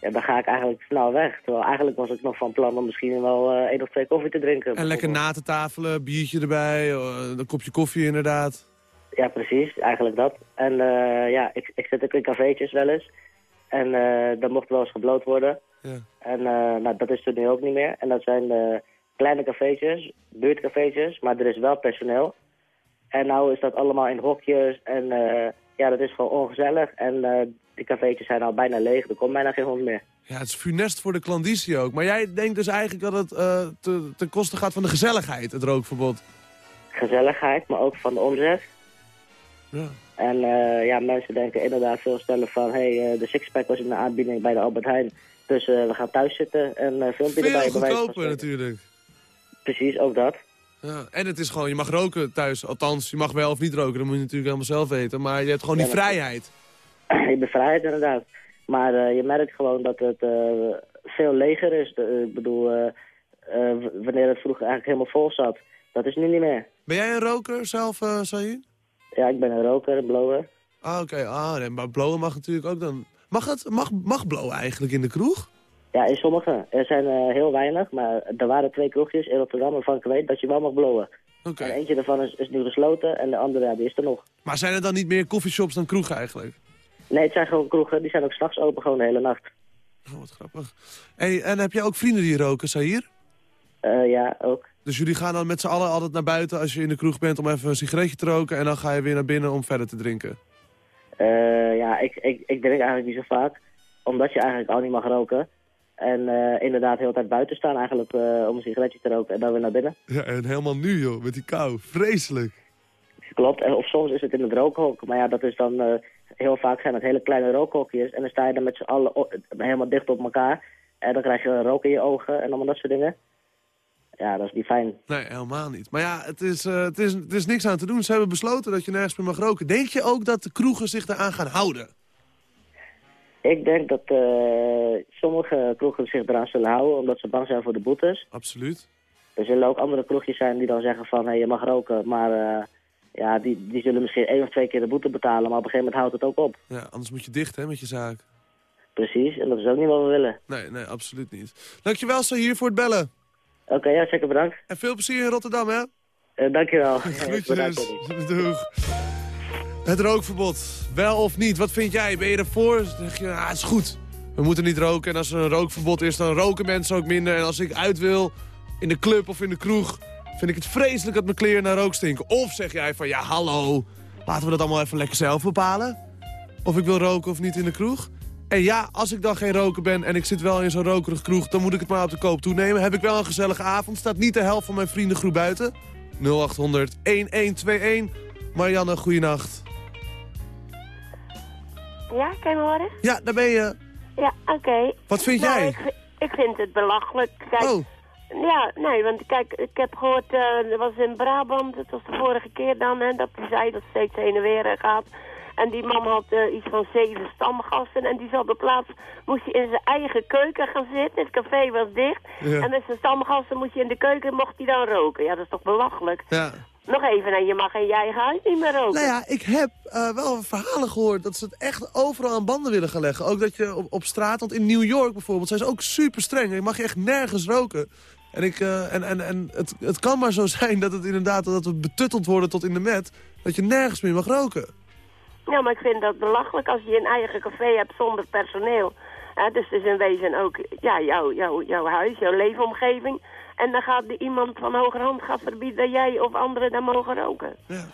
J: Ja, dan ga ik eigenlijk snel weg. Terwijl eigenlijk was ik nog van plan om misschien wel één of twee koffie te drinken.
C: En lekker na te tafelen, biertje erbij, een kopje koffie inderdaad.
J: Ja, precies. Eigenlijk dat. En ja, ik, ik zit ook in cafeetjes wel eens. En dan mocht wel eens gebloot worden.
C: Ja.
J: En eh, nou, dat is er nu ook niet meer. En dat zijn eh, kleine cafeetjes, buurtcafeetjes, maar er is wel personeel. En nou is dat allemaal in hokjes en ja, dat is gewoon ongezellig. En die cafeetjes zijn al bijna leeg, er komt bijna geen hond meer.
C: Ja, het is funest voor de klanditie ook. Maar jij denkt dus eigenlijk dat het te, ten koste gaat van de gezelligheid, het rookverbod.
J: Gezelligheid, maar ook van de omzet.
C: Ja.
J: En eh, ja, mensen denken inderdaad veel sneller van... hé, hey, eh, de sixpack was in de aanbieding bij de Albert Heijn. Dus eh, we gaan thuis zitten en een filmpje erbij.
C: Veel
J: bij wijze van
C: goedkoper natuurlijk.
J: Precies, ook dat.
C: Ja. En het is gewoon, je mag roken thuis. Althans, je mag wel of niet roken, dat moet je natuurlijk helemaal zelf weten. Maar je hebt gewoon die
J: Ja,
C: vrijheid.
J: je bent vrijheid inderdaad. Maar je merkt gewoon dat het veel leger is. De- ik bedoel, wanneer het vroeger eigenlijk helemaal vol zat. Dat is nu niet meer.
C: Ben jij een roker zelf, eh Sahir?
J: Ja, ik ben een roker, een blower.
C: Ah, oké. Ah, nee, maar blowen mag natuurlijk ook dan. Mag het? Mag, mag blowen eigenlijk in de kroeg?
J: Ja, in sommige. Er zijn eh, heel weinig, maar er waren twee kroegjes in Rotterdam waarvan ik weet dat je wel mag blowen.
C: Oké.
J: En eentje daarvan is, is nu gesloten en de andere ja, die is er nog.
C: Maar zijn er dan niet meer coffeeshops dan kroegen eigenlijk?
J: Nee, het zijn gewoon kroegen, die zijn ook s'nachts open gewoon de hele nacht.
C: Oh, wat grappig. Hey, en heb jij ook vrienden die roken, Sahir?
J: Eh, ja, ook.
C: Dus jullie gaan dan met z'n allen altijd naar buiten als je in de kroeg bent om even een sigaretje te roken en dan ga je weer naar binnen om verder te drinken?
J: Eh, ja, ik, ik, ik drink eigenlijk niet zo vaak, omdat je eigenlijk al niet mag roken. En eh, inderdaad heel de tijd buiten staan eigenlijk eh, om een sigaretje te roken en dan weer naar binnen.
C: Ja, en helemaal nu joh, met die kou. Vreselijk.
J: Klopt, en of soms is het in het rookhok, maar ja, dat is dan eh, heel vaak zijn het hele kleine rookhokjes. En dan sta je dan met z'n allen helemaal dicht op elkaar. En dan krijg je rook in je ogen en allemaal dat soort dingen. Ja, dat is niet fijn.
C: Nee, helemaal niet. Maar ja, het is, eh, het, is, het is niks aan te doen. Ze hebben besloten dat je nergens meer mag roken. Denk je ook dat de kroegen zich daaraan gaan houden?
J: Ik denk dat eh, sommige kroegen zich eraan zullen houden omdat ze bang zijn voor de boetes.
C: Absoluut.
J: Er zullen ook andere kroegjes zijn die dan zeggen van hé, je mag roken, maar eh, ja, die, die zullen misschien één of twee keer de boete betalen, maar op een gegeven moment houdt het ook op.
C: Ja, anders moet je dicht hè, met je zaak.
J: Precies, en dat is ook niet wat we willen.
C: Nee, nee, absoluut niet. Dankjewel, Sahir, voor het bellen.
J: Oké, ja, zeker bedankt.
C: En veel plezier in Rotterdam, hè?
J: Eh, dankjewel.
C: Groetjes.
J: Bedankt.
C: Doeg. Het rookverbod. Wel of niet? Wat vind jij? Ben je ervoor? Dan zeg je, ah, het is goed. We moeten niet roken. En als er een rookverbod is, dan roken mensen ook minder. En als ik uit wil, in de club of in de kroeg... vind ik het vreselijk dat mijn kleren naar rook stinken. Of zeg jij van, ja, hallo. Laten we dat allemaal even lekker zelf bepalen. Of ik wil roken of niet in de kroeg. En ja, als ik dan geen roker ben en ik zit wel in zo'n rokerig kroeg... dan moet ik het maar op de koop toenemen. Heb ik wel een gezellige avond. Staat niet de helft van mijn vriendengroep buiten. 0800 1121. Marianne, goeienacht.
K: Ja, kan je me horen?
C: Ja, daar ben je.
K: Ja, oké.
C: Wat vind
K: Nou,
C: jij?
K: Ik, vi- ik vind het belachelijk. Kijk,
C: Oh,
K: Ja, nee, want kijk, ik heb gehoord, eh er was in Brabant, het was de vorige keer dan, hè, dat hij zei dat steeds heen en weer gaat. En die man had eh, iets van zeven stamgasten en die zat op plaats, moest je in zijn eigen keuken gaan zitten. Het café was dicht.
C: Ja.
K: En met zijn stamgasten moest je in de keuken, mocht hij dan roken. Ja, dat is toch belachelijk.
C: ja.
K: Nog even, en je mag in je eigen huis niet meer roken.
C: Nou ja, ik heb eh, wel verhalen gehoord dat ze het echt overal aan banden willen gaan leggen. Ook dat je op, op straat, want in New York bijvoorbeeld zijn ze ook super streng. Je mag je echt nergens roken. En, ik, eh, en, en, en het, het kan maar zo zijn dat het inderdaad dat we betutteld worden tot in de met. Dat je nergens meer mag roken.
K: Ja, maar ik vind dat belachelijk als je een eigen café hebt zonder personeel. Hè, dus het is in wezen ook ja, jouw, jouw, jouw huis, jouw leefomgeving. En dan gaat iemand van hogerhand gaat verbieden dat jij of anderen daar mogen roken.
C: Ja.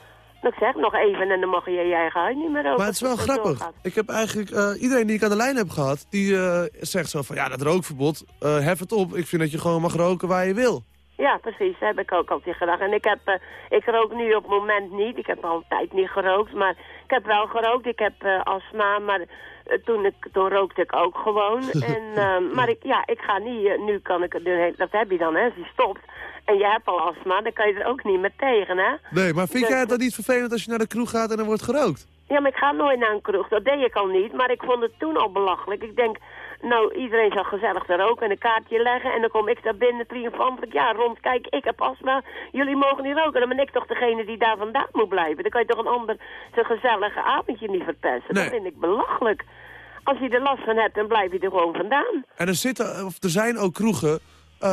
K: Dat ik zeg, nog even en dan mag je je eigen huis niet meer roken.
C: Maar het is wel grappig.
K: doorgaat.
C: Ik heb eigenlijk eh, iedereen die ik aan de lijn heb gehad, die eh, zegt zo van ja, dat rookverbod, eh, hef het op. Ik vind dat je gewoon mag roken waar je wil.
K: Ja, precies. Dat heb ik ook altijd gedacht. En ik, heb, ik rook nu op het moment niet. Ik heb al een tijd niet gerookt. Maar ik heb wel gerookt. Ik heb eh, astma. Maar eh, toen, ik, toen rookte ik ook gewoon. en, eh, maar ik, ja, ik ga niet. eh, nu kan ik het. Dat heb je dan, hè. Als je stopt en je hebt al astma, dan kan je er ook niet meer tegen, hè.
C: Nee, maar vind
K: Dus-
C: jij het dan niet vervelend als je naar de kroeg gaat en er wordt gerookt?
K: Ja, maar ik ga nooit naar een kroeg. Dat deed ik al niet. Maar ik vond het toen al belachelijk. Ik denk, nou, iedereen zal gezellig te roken en een kaartje leggen. En dan kom ik daar binnen triomfantelijk. Ja, rond, kijk, ik heb astma. Jullie mogen niet roken. Dan ben ik toch degene die daar vandaan moet blijven. Dan kan je toch een ander zijn gezellige avondje niet verpesten.
C: Nee.
K: Dat vind ik belachelijk. Als je er last van hebt, dan blijf je er gewoon vandaan.
C: En er, zitten, of er zijn ook kroegen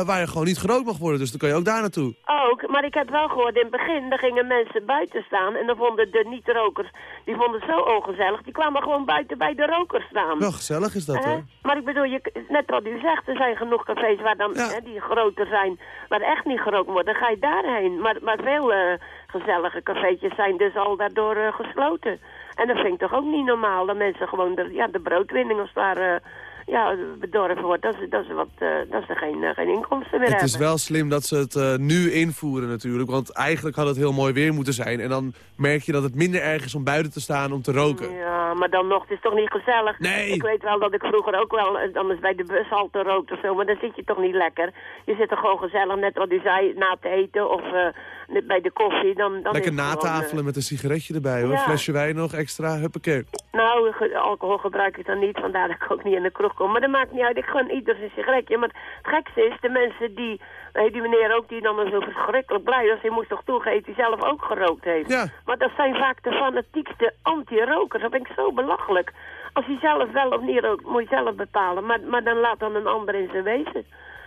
C: eh, waar je gewoon niet gerookt mag worden, dus dan kan je ook daar naartoe.
K: Ook, maar ik heb wel gehoord in het begin, daar gingen mensen buiten staan en dan vonden de niet-rokers, die vonden het zo ongezellig, die kwamen gewoon buiten bij de rokers staan.
C: Wel gezellig is dat,
K: Hè?
C: hoor.
K: Maar ik bedoel, je, net wat u zegt, er zijn genoeg cafés waar dan,
C: Ja.
K: hè, die groter zijn, waar echt niet gerookt wordt. Dan ga je daarheen. Maar, maar veel eh, gezellige cafeetjes zijn dus al daardoor eh, gesloten. En dat vind ik toch ook niet normaal, dat mensen gewoon de, ja, de broodwinning als daar ja, bedorven wordt. Dat is, dat is, wat, eh, dat is er geen, eh, geen inkomsten meer
C: Het
K: hebben.
C: is wel slim dat ze het eh, nu invoeren natuurlijk, want eigenlijk had het heel mooi weer moeten zijn. En dan merk je dat het minder erg is om buiten te staan om te roken.
K: Ja, maar dan nog, het is toch niet gezellig?
C: Nee.
K: Ik weet wel dat ik vroeger ook wel, anders bij de bushalte rookte of zo, maar dan zit je toch niet lekker. Je zit er gewoon gezellig, net wat u zei, na te eten of bij de koffie. Dan, dan
C: Lekker
K: gewoon,
C: natafelen
K: eh,
C: met een sigaretje erbij hoor,
K: Ja.
C: flesje wijn nog extra, huppakee.
K: nou, alcohol gebruik ik dan niet, vandaar dat ik ook niet in de kroeg kom. Maar dat maakt niet uit, ik gun ieder zijn sigaretje. Maar het gekste is, de mensen die, eh, die meneer ook, die dan zo verschrikkelijk blij was, die moest toch toegeven hij zelf ook gerookt heeft.
C: Ja.
K: Maar dat zijn vaak de fanatiekste anti-rokers. Dat vind ik zo belachelijk. Als hij zelf wel of niet rookt, moet je zelf bepalen. Maar, maar dan laat dan een ander in zijn wezen.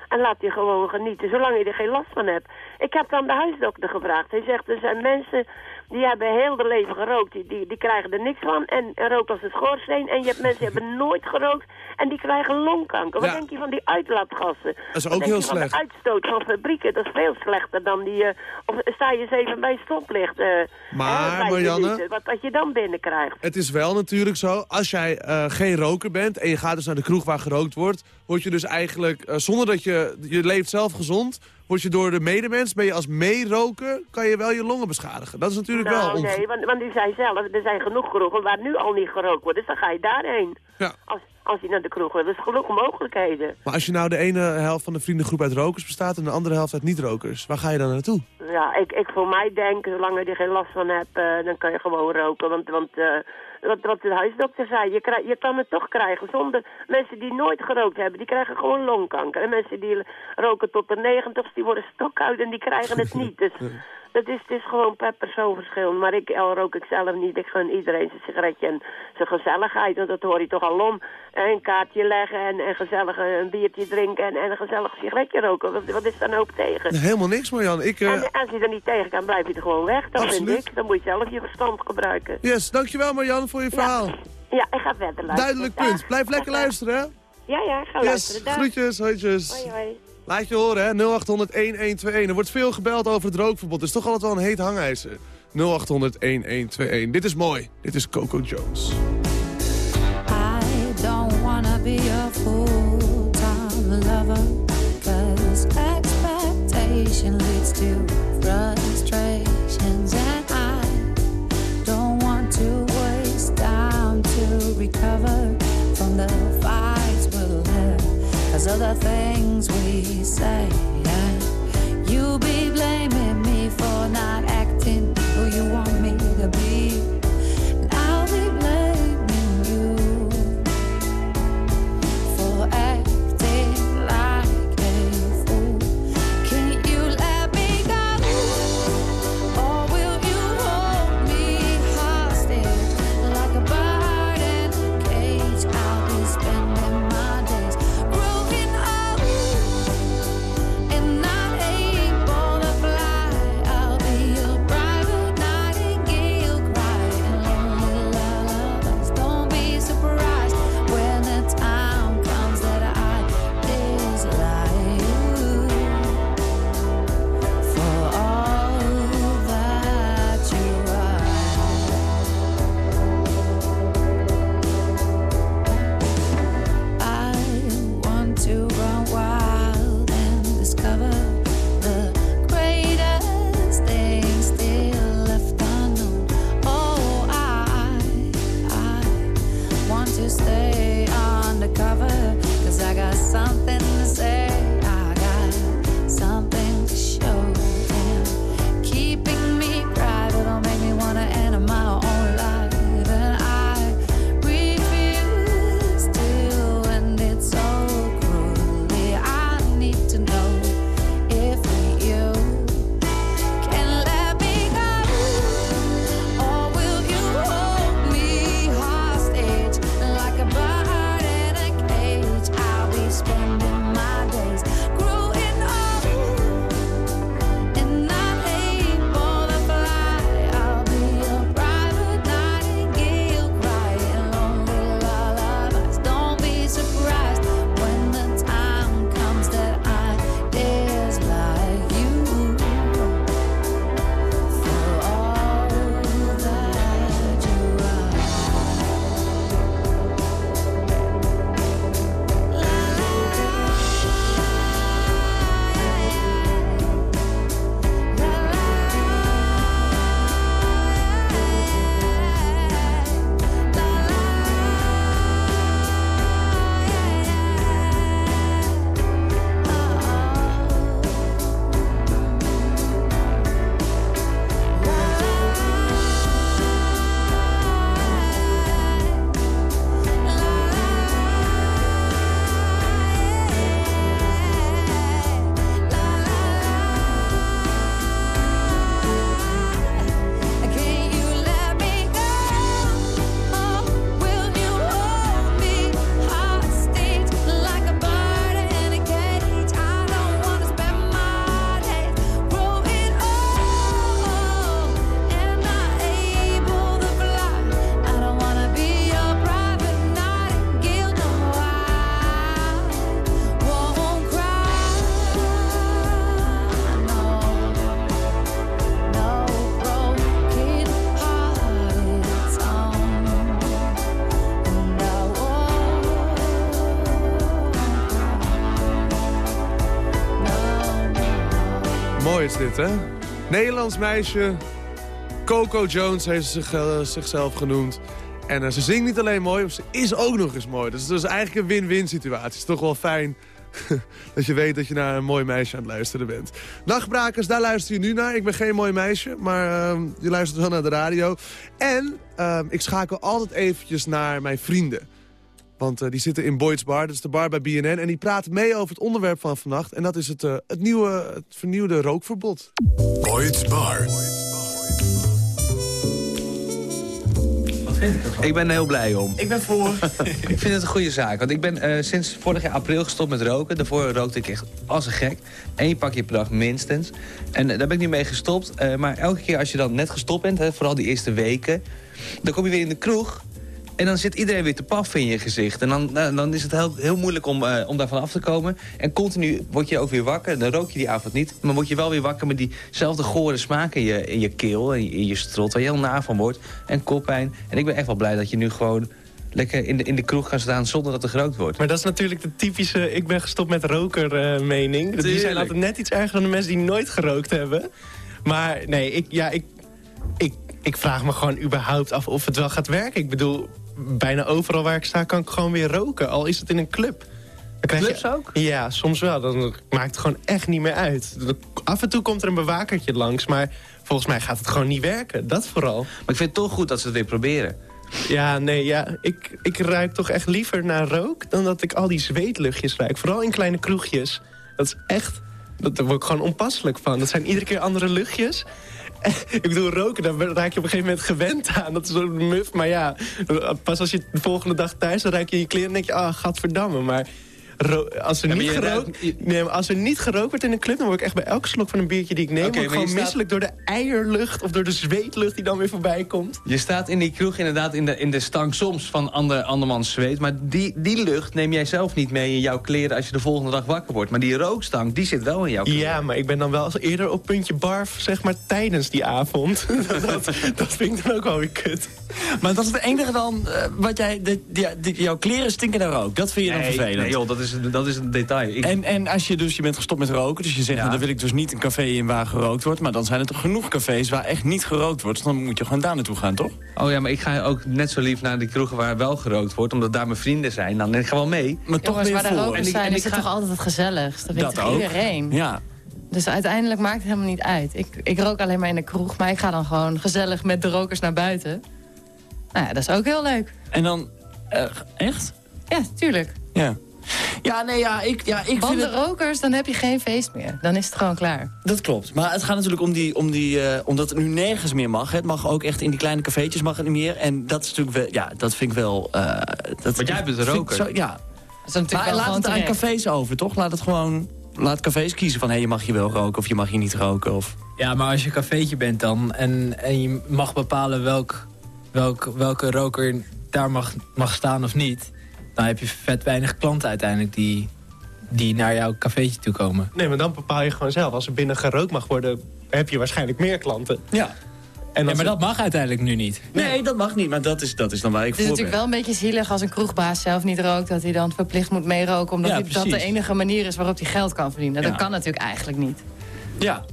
K: En laat hij gewoon genieten, zolang je er geen last van hebt. Ik heb dan de huisdokter gevraagd. Hij zegt, er zijn mensen die hebben heel hun leven gerookt. Die, die, die krijgen er niks van en rookt als een schoorsteen. En je hebt mensen die hebben nooit gerookt en die krijgen longkanker. Wat
C: Ja.
K: denk je van die uitlaatgassen?
C: is
K: Wat
C: ook heel slecht.
K: de uitstoot van fabrieken? Dat is veel slechter dan die... eh, of sta je eens even bij stoplicht. eh,
C: Maar,
K: vijf
C: Marianne-
K: minuten, Wat, wat je dan binnenkrijgt.
C: Het is wel natuurlijk zo, als jij eh, geen roker bent en je gaat dus naar de kroeg waar gerookt wordt, word je dus eigenlijk, eh, zonder dat je, je leeft zelf gezond, word je door de medemens, ben je als meeroker, kan je wel je longen beschadigen. Dat is natuurlijk wel...
K: Nou,
C: onge-
K: nee, want, want u zei zelf, er zijn genoeg kroegen waar nu al niet gerookt wordt. Dus dan ga je daarheen.
C: Ja.
K: Als, als je naar de kroeg wil. Er is genoeg mogelijkheden.
C: Maar als je nou de ene helft van de vriendengroep uit rokers bestaat en de andere helft uit niet-rokers, waar ga je dan naartoe?
K: Ja, ik, ik voor mij denk, zolang je er geen last van hebt, eh, dan kan je gewoon roken. Want, want eh, wat, wat de huisdokter zei, je, krijg, je kan het toch krijgen. Zonder mensen die nooit gerookt hebben, die krijgen gewoon longkanker. En mensen die roken tot de negentigste, die worden stokoud en die krijgen het niet. Dus dat is, het is gewoon per persoon verschil. Maar ik al rook ik zelf niet. Ik gun iedereen zijn sigaretje en zijn gezelligheid. Want dat hoor je toch al om. En Een kaartje leggen en, en gezellig eh, een biertje drinken en, en een gezellig sigaretje roken. Wat, wat is daar nou op tegen?
C: Helemaal niks, Marjan. Ik, eh,
K: En als je er niet tegen kan, blijf je er gewoon weg. Dat
C: Absoluut.
K: vind ik. Dan moet je zelf je verstand gebruiken.
C: Yes, dankjewel Marjan voor je verhaal.
K: Ja, ik ga verder luisteren.
C: Duidelijk punt.
K: Dag.
C: Blijf lekker
K: Dag.
C: luisteren, hè?
K: Ja, ja, ik ga
C: Yes,
K: luisteren. Dag.
C: groetjes, hoitjes.
K: Hoi, hoi.
C: Laat je horen, hè? 0800-1121. Er wordt veel gebeld over het rookverbod. Het is toch altijd wel een heet hangijzer. 0800-1121. Dit is mooi. Dit is Coco Jones.
L: I don't wanna be a full-time lover Cause expectation leads to frustrations And I don't want to waste time to recover Cause of the things we say And you be blaming me for not
C: Nederlands meisje. Coco Jones heeft zich, eh, zichzelf genoemd. En eh, ze zingt niet alleen mooi, ze is ook nog eens mooi. Dus dat is eigenlijk een win-win situatie. Het is toch wel fijn dat je weet dat je naar een mooi meisje aan het luisteren bent. Nachtbrakers, daar luister je nu naar. Ik ben geen mooi meisje, maar ehm, je luistert wel naar de radio. En ehm, ik schakel altijd eventjes naar mijn vrienden. Want eh, die zitten in Boyd's Bar, dat is de bar bij BNN. En die praten mee over het onderwerp van vannacht. En dat is het, eh, het, nieuwe, het vernieuwde rookverbod.
B: Boyd's Bar.
M: Ik ben er heel blij om.
N: Ik ben voor.
M: ik vind het een goede zaak. Want ik ben eh, sinds vorig jaar april gestopt met roken. Daarvoor rookte ik echt als een gek. Eén pakje per dag minstens. En daar ben ik nu mee gestopt. Eh, maar elke keer als je dan net gestopt bent, hè, vooral die eerste weken... dan kom je weer in de kroeg. En dan zit iedereen weer te paffen in je gezicht. En dan, nou, dan is het heel, heel moeilijk om, eh, om daarvan af te komen. En continu word je ook weer wakker. Dan rook je die avond niet. Maar word je wel weer wakker met diezelfde gore smaak in je, in je keel. En in je strot. Waar je heel na van wordt. En koppijn. En ik ben echt wel blij dat je nu gewoon lekker in de, in de kroeg gaat staan zonder dat er gerookt wordt.
N: Maar dat is natuurlijk de typische ik ben gestopt met roker eh, mening. Die zijn altijd net iets erger dan de mensen die nooit gerookt hebben. Maar nee, ik, ja, ik, ik, ik vraag me gewoon überhaupt af of het wel gaat werken. Ik bedoel, bijna overal waar ik sta kan ik gewoon weer roken. Al is het in een club. Dan
M: Clubs
N: je,
M: ook?
N: Ja, soms wel. Dan maakt het gewoon echt niet meer uit. Af en toe komt er een bewakertje langs, maar volgens mij gaat het gewoon niet werken. Dat vooral.
M: Maar ik vind het toch goed dat ze het weer proberen.
N: Ja, nee, ja. Ik, ik ruik toch echt liever naar rook... dan dat ik al die zweetluchtjes ruik. Vooral in kleine kroegjes. Dat is echt... Dat, daar word ik gewoon onpasselijk van. Dat zijn iedere keer andere luchtjes. ik bedoel, roken, daar raak je op een gegeven moment gewend aan. Dat is zo'n muf. Maar ja, pas als je de volgende dag thuis... dan ruik je je kleren en denk je... ah, gadverdamme. Maar als, er
M: Ja,
N: niet
M: je
N: gerookt, nee, maar als er niet gerookt wordt in een club... dan word ik echt bij elke slok van een biertje die ik neem... Gewoon
M: staat-
N: misselijk door de eierlucht... of door de zweetlucht die dan weer voorbij komt.
M: Je staat in die kroeg inderdaad in de, in de stank soms van ander, andermans zweet. Maar die, die lucht neem jij zelf niet mee in jouw kleren als je de volgende dag wakker wordt. Maar die rookstank, die zit wel in jouw kleren.
N: Ja, maar ik ben dan wel eerder op puntje barf, zeg maar, tijdens die avond. dat, dat vind ik dan ook wel weer kut.
O: Maar dat is het enige dan eh, wat jij... De, die, die- jouw kleren stinken naar rook. Dat vind je dan vervelend?
M: nee joh, dat is is, dat is een detail. Ik,
O: En, en als je dus je bent gestopt met roken, dus je zegt, nou, dan wil ik dus niet een café in waar gerookt wordt, maar dan zijn er toch genoeg cafés waar echt niet gerookt wordt. Dus dan moet je gewoon daar naartoe gaan, toch?
M: Oh ja, maar ik ga ook net zo lief naar die kroegen waar wel gerookt wordt... omdat daar mijn vrienden zijn. Dan denk ik gewoon mee.
O: Maar toch
P: Jongens,
O: weer
P: waar de
O: voor.
M: En ik-
P: zijn,
M: en
P: is
M: ik
P: het
M: ga-
P: toch altijd het gezelligst. Dat weet
O: Dat
P: toch
O: ook.
P: iedereen.
O: Ja.
P: Dus uiteindelijk maakt het helemaal niet uit. Ik, ik rook alleen maar in de kroeg, maar ik ga dan gewoon gezellig met de rokers naar buiten. Nou ja, dat is ook heel leuk.
O: En dan, eh, echt?
P: Ja, tuurlijk.
O: Ja. Ja, nee, ja, ik, ja, ik
P: Want
O: vind
P: de
O: het...
P: rokers, dan heb je geen feest meer. Dan is het gewoon klaar.
O: Dat klopt. Maar het gaat natuurlijk om die, om die eh, omdat het nu nergens meer mag. Het mag ook echt in die kleine cafeetjes mag het niet meer. En dat is natuurlijk wel, ja, dat vind ik wel... eh dat,
M: Want jij bent een roker.
O: Zo, ja.
P: Dat
O: Maar
P: wel
O: laat het aan cafés over, toch? Laat het gewoon... Laat cafés kiezen van, hé, je mag je wel roken of je mag je niet roken. Of...
Q: Ja, maar als je een cafeetje bent dan en, en je mag bepalen welk, welk, welke roker daar mag, mag staan of niet... dan heb je vet weinig klanten uiteindelijk die, die naar jouw cafeetje toe komen.
N: Nee, maar dan bepaal je gewoon zelf. Als er binnen gerookt mag worden, heb je waarschijnlijk meer klanten.
O: Ja.
N: En
Q: Ja, maar dat mag uiteindelijk nu niet.
O: Nee, dat mag niet, maar dat is, dat is dan waar ik
P: Het is
O: voor
P: natuurlijk
O: ben.
P: wel een beetje zielig als een kroegbaas zelf niet rookt... dat hij dan verplicht moet meeroken... omdat
O: Ja,
P: hij- dat de enige manier is waarop hij geld kan verdienen.
O: Ja.
P: Dat kan natuurlijk eigenlijk niet.
O: Ja.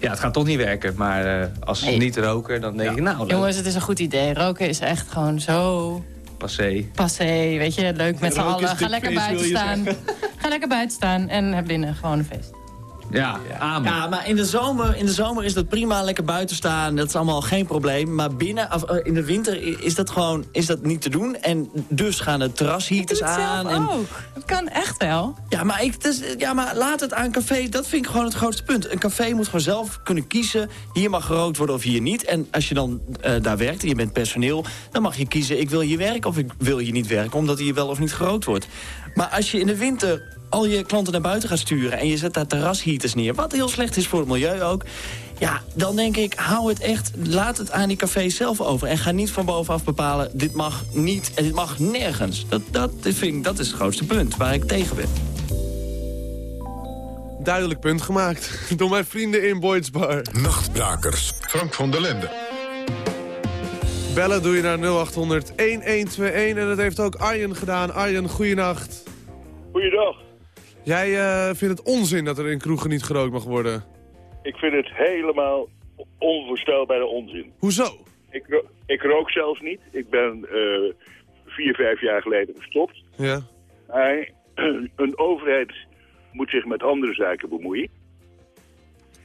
M: Ja, het gaat toch niet werken. Maar eh, als
P: Nee.
M: niet roken, dan denk ik, nou, leuk.
P: Jongens, het is een goed idee. Roken is echt gewoon zo
M: Passé.
P: passé. Weet je, leuk met z'n allen. Ga lekker buiten staan. Ga lekker buiten staan en heb binnen gewoon een feest.
M: Ja, amen.
O: Ja, maar in de, zomer, in de zomer is dat prima, lekker buiten staan. Dat is allemaal geen probleem. Maar binnen, of, eh, in de winter is dat gewoon is dat niet te doen. En dus gaan de terrasheaters
P: Doe het zelf
O: aan. En,
P: ook. Dat kan echt wel.
O: ja, maar ik, dus, ja, maar laat het aan café. Dat vind ik gewoon het grootste punt. Een café moet gewoon zelf kunnen kiezen. Hier mag gerookt worden of hier niet. En als je dan eh, daar werkt en je bent personeel... dan mag je kiezen, ik wil hier werken of ik wil hier niet werken... omdat hier wel of niet gerookt wordt. Maar als je in de winter al je klanten naar buiten gaat sturen... en je zet daar terrasheaters neer, wat heel slecht is voor het milieu ook... ja, dan denk ik, hou het echt, laat het aan die cafés zelf over... en ga niet van bovenaf bepalen, dit mag niet en dit mag nergens. Dat, dat, vind ik, dat is het grootste punt waar ik tegen ben.
C: Duidelijk punt gemaakt. Door mijn vrienden in Boyd's Bar.
B: Nachtbrakers. Frank van der Lende.
C: Bellen doe je naar 0800 1121. En dat heeft ook Arjen gedaan. Arjen, goeienacht.
R: Goeiedag.
C: Jij eh, vindt het onzin dat er in kroegen niet gerookt mag worden.
R: Ik vind het helemaal onvoorstelbare onzin.
C: Hoezo?
R: Ik, ro- ik rook zelfs niet. Ik ben eh, vier, vijf jaar geleden gestopt.
C: Ja.
R: Maar een overheid moet zich met andere zaken bemoeien.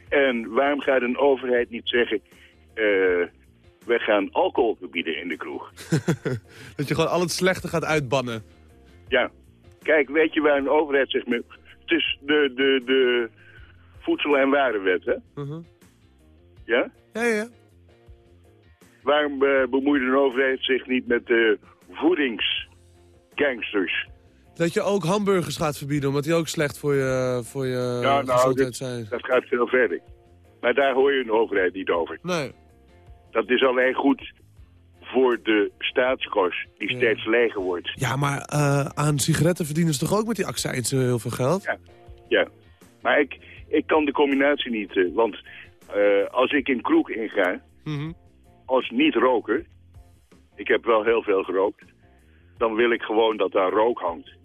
R: En waarom gaat een overheid niet zeggen... eh we gaan alcohol verbieden in de kroeg?
C: Dat je gewoon al het slechte gaat uitbannen.
R: Ja. Kijk, weet je waar een overheid zich mee... Het is de, de, de voedsel- en warenwet, hè?
C: Mhm.
R: Ja?
C: Ja, ja.
R: Waarom eh, bemoeit een overheid zich niet met de voedingsgangsters?
C: Dat je ook hamburgers gaat verbieden, omdat die ook slecht voor je, voor je
R: ja, nou,
C: gezondheid
R: dat,
C: zijn.
R: dat gaat veel verder. Maar daar hoor je een overheid niet over.
C: Nee.
R: Dat is alleen goed voor de staatskos, die steeds leger wordt.
C: Ja, maar eh, aan sigaretten verdienen ze toch ook met die accijns eh, heel veel geld?
R: Ja, ja. Maar ik, ik kan de combinatie niet, eh, want als ik een kroeg inga,
C: Mhm.
R: als niet-roker, ik heb wel heel veel gerookt, dan wil ik gewoon dat daar rook hangt.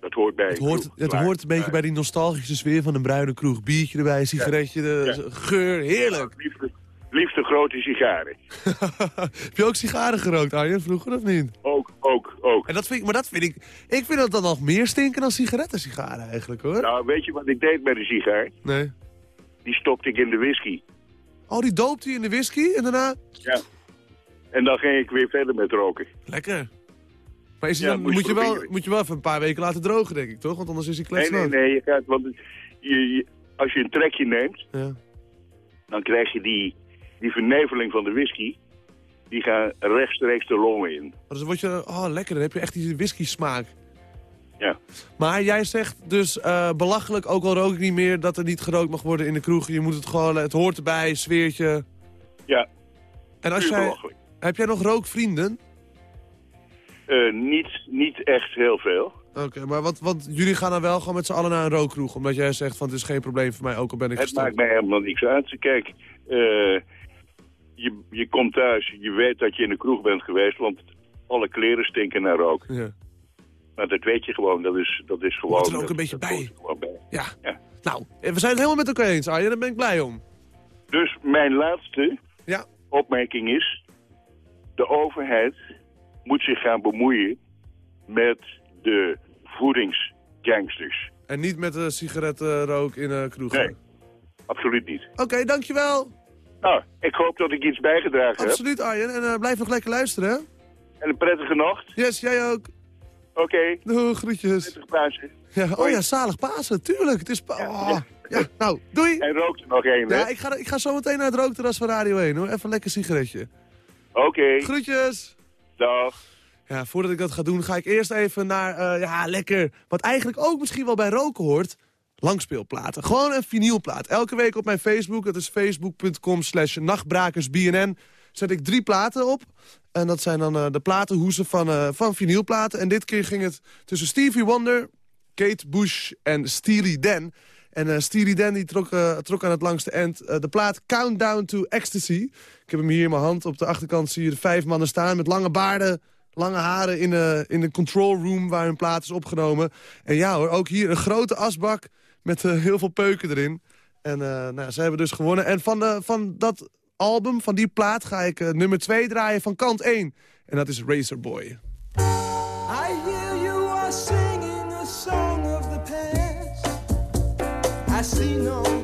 R: Dat hoort bij
C: Het hoort, het hoort een beetje bij die nostalgische sfeer van een bruine kroeg. Biertje erbij, sigaretje, de geur, heerlijk.
R: Een grote sigaren.
C: Heb je ook sigaren gerookt, Arjen, vroeger of niet?
R: Ook, ook, ook.
C: En dat vind ik, maar dat vind ik, ik vind dat dan nog meer stinken dan sigarettensigaren eigenlijk, hoor.
R: Nou, weet je wat ik deed met de sigaar?
C: Nee.
R: Die stopte ik in de whisky.
C: Oh, die doopt hij in de whisky en daarna...
R: Ja. En dan ging ik weer verder met roken.
C: Lekker. Maar is die
R: Ja,
C: dan,
R: moet je
C: moet, je wel, moet je wel even een paar weken laten drogen, denk ik, toch? Want anders is hij
R: Nee,
C: kletsnat.
R: nee, nee. Je gaat, want je, je- als je een trekje neemt,
C: Ja.
R: dan krijg je die, die verneveling van de whisky. Die gaat rechtstreeks de longen in.
C: Dus dan word je, oh lekker, dan heb je echt die whisky smaak.
R: Ja.
C: Maar jij zegt dus eh, belachelijk, ook al rook ik niet meer, dat er niet gerookt mag worden in de kroeg. Je moet het gewoon, het hoort erbij, sfeertje.
R: Ja.
C: En als jij, heb jij nog rookvrienden?
R: Eh, niet, niet echt heel veel.
C: Oké, maar wat, want jullie gaan dan wel gewoon met z'n allen naar een rookkroeg. Omdat jij zegt van het is geen probleem voor mij, ook al ben ik
R: Het
C: gestopt.
R: maakt mij helemaal niks uit. Kijk, eh, je, je komt thuis, je weet dat je in de kroeg bent geweest, want alle kleren stinken naar rook.
C: Ja.
R: Maar dat weet je gewoon, dat is, dat is gewoon...
C: Er ook
R: dat-
C: een beetje
R: dat
C: bij.
R: bij.
C: Ja. Nou, eh, we zijn het helemaal met elkaar eens, Arjen. Daar ben ik blij om.
R: Dus mijn laatste
C: Ja.
R: opmerking is... de overheid moet zich gaan bemoeien met de voedingsgangsters.
C: En niet met de sigarettenrook in een kroegen.
R: Nee, absoluut niet.
C: Oké, dankjewel.
R: Nou, ik hoop dat ik iets bijgedragen heb.
C: Absoluut, Arjen. En eh, blijf nog lekker luisteren, hè?
R: En een prettige nacht.
C: Yes, jij ook.
R: Oké.
C: Doei, groetjes.
R: Prettig Pasen.
C: Ja, oh ja, zalig Pasen, tuurlijk. Het is pa oh, ja. nou, doei.
R: En rookt er nog één, hè?
C: Ja, ik ga, ik ga zo meteen naar het rookterras van Radio 1, hoor. Even een lekker sigaretje.
R: Oké.
C: Groetjes.
R: Dag.
C: Ja, voordat ik dat ga doen, ga ik eerst even naar, eh, ja, lekker, wat eigenlijk ook misschien wel bij roken hoort, langspeelplaten. Gewoon een vinylplaat. Elke week op mijn Facebook, dat is facebook.com slash nachtbrakersbnn, zet ik drie platen op. En dat zijn dan eh, de platenhoezen van, eh, van vinylplaten. En dit keer ging het tussen Stevie Wonder, Kate Bush en Steely Dan. En eh Steely Dan die trok, trok aan het langste eind eh, de plaat Countdown to Ecstasy. Ik heb hem hier in mijn hand. Op de achterkant zie je de vijf mannen staan met lange baarden, lange haren in in de control room waar hun plaat is opgenomen. En ja hoor, ook hier een grote asbak met eh, heel veel peuken erin. En eh, nou, ze hebben dus gewonnen. En van, de, van dat album, van die plaat, ga ik eh, nummer 2 draaien van kant 1. En dat is Razor Boy.
F: I hear you are singing a song of the past. I see no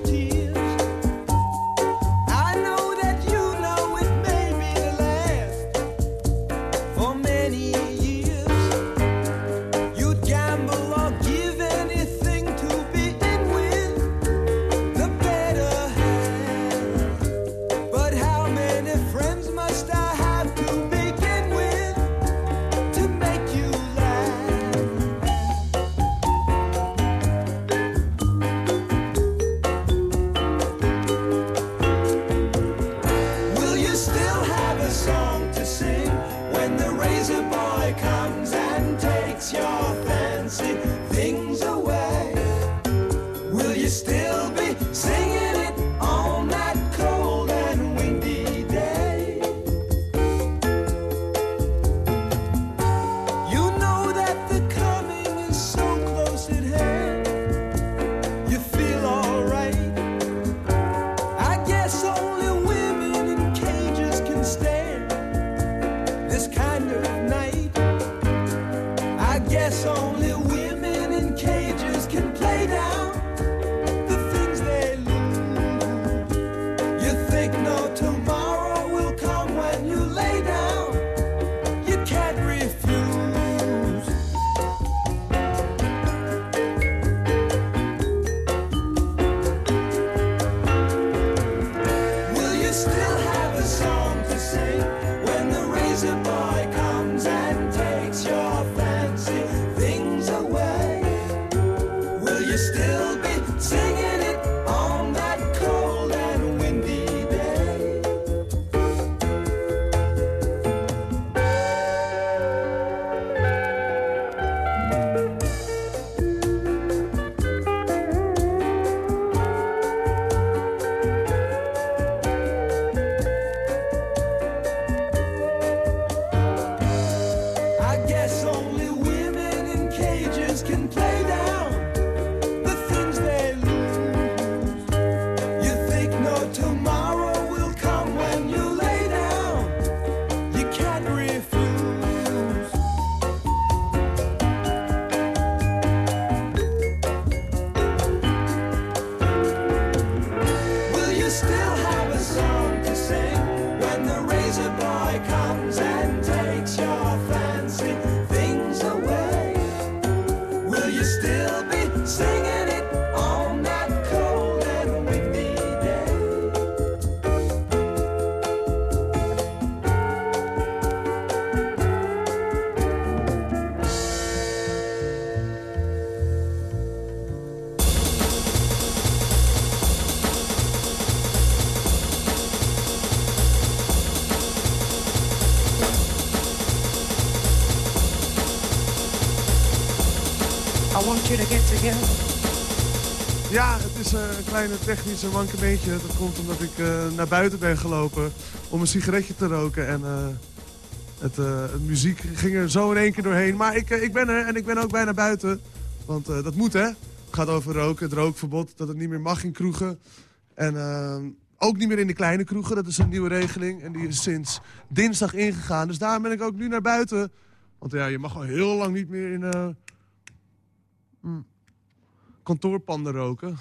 C: Ja, het is eh, een kleine technische mankementje. Dat komt omdat ik eh, naar buiten ben gelopen om een sigaretje te roken. En eh, Het, het muziek ging er zo in één keer doorheen. Maar ik, ik ben er en ik ben ook bijna buiten. Want dat moet, hè? Het gaat over roken, het rookverbod, dat het niet meer mag in kroegen. En ook niet meer in de kleine kroegen, dat is een nieuwe regeling. En die is sinds dinsdag ingegaan. Dus daarom ben ik ook nu naar buiten. Want ja, je mag al heel lang niet meer in mm, kantoorpanden roken.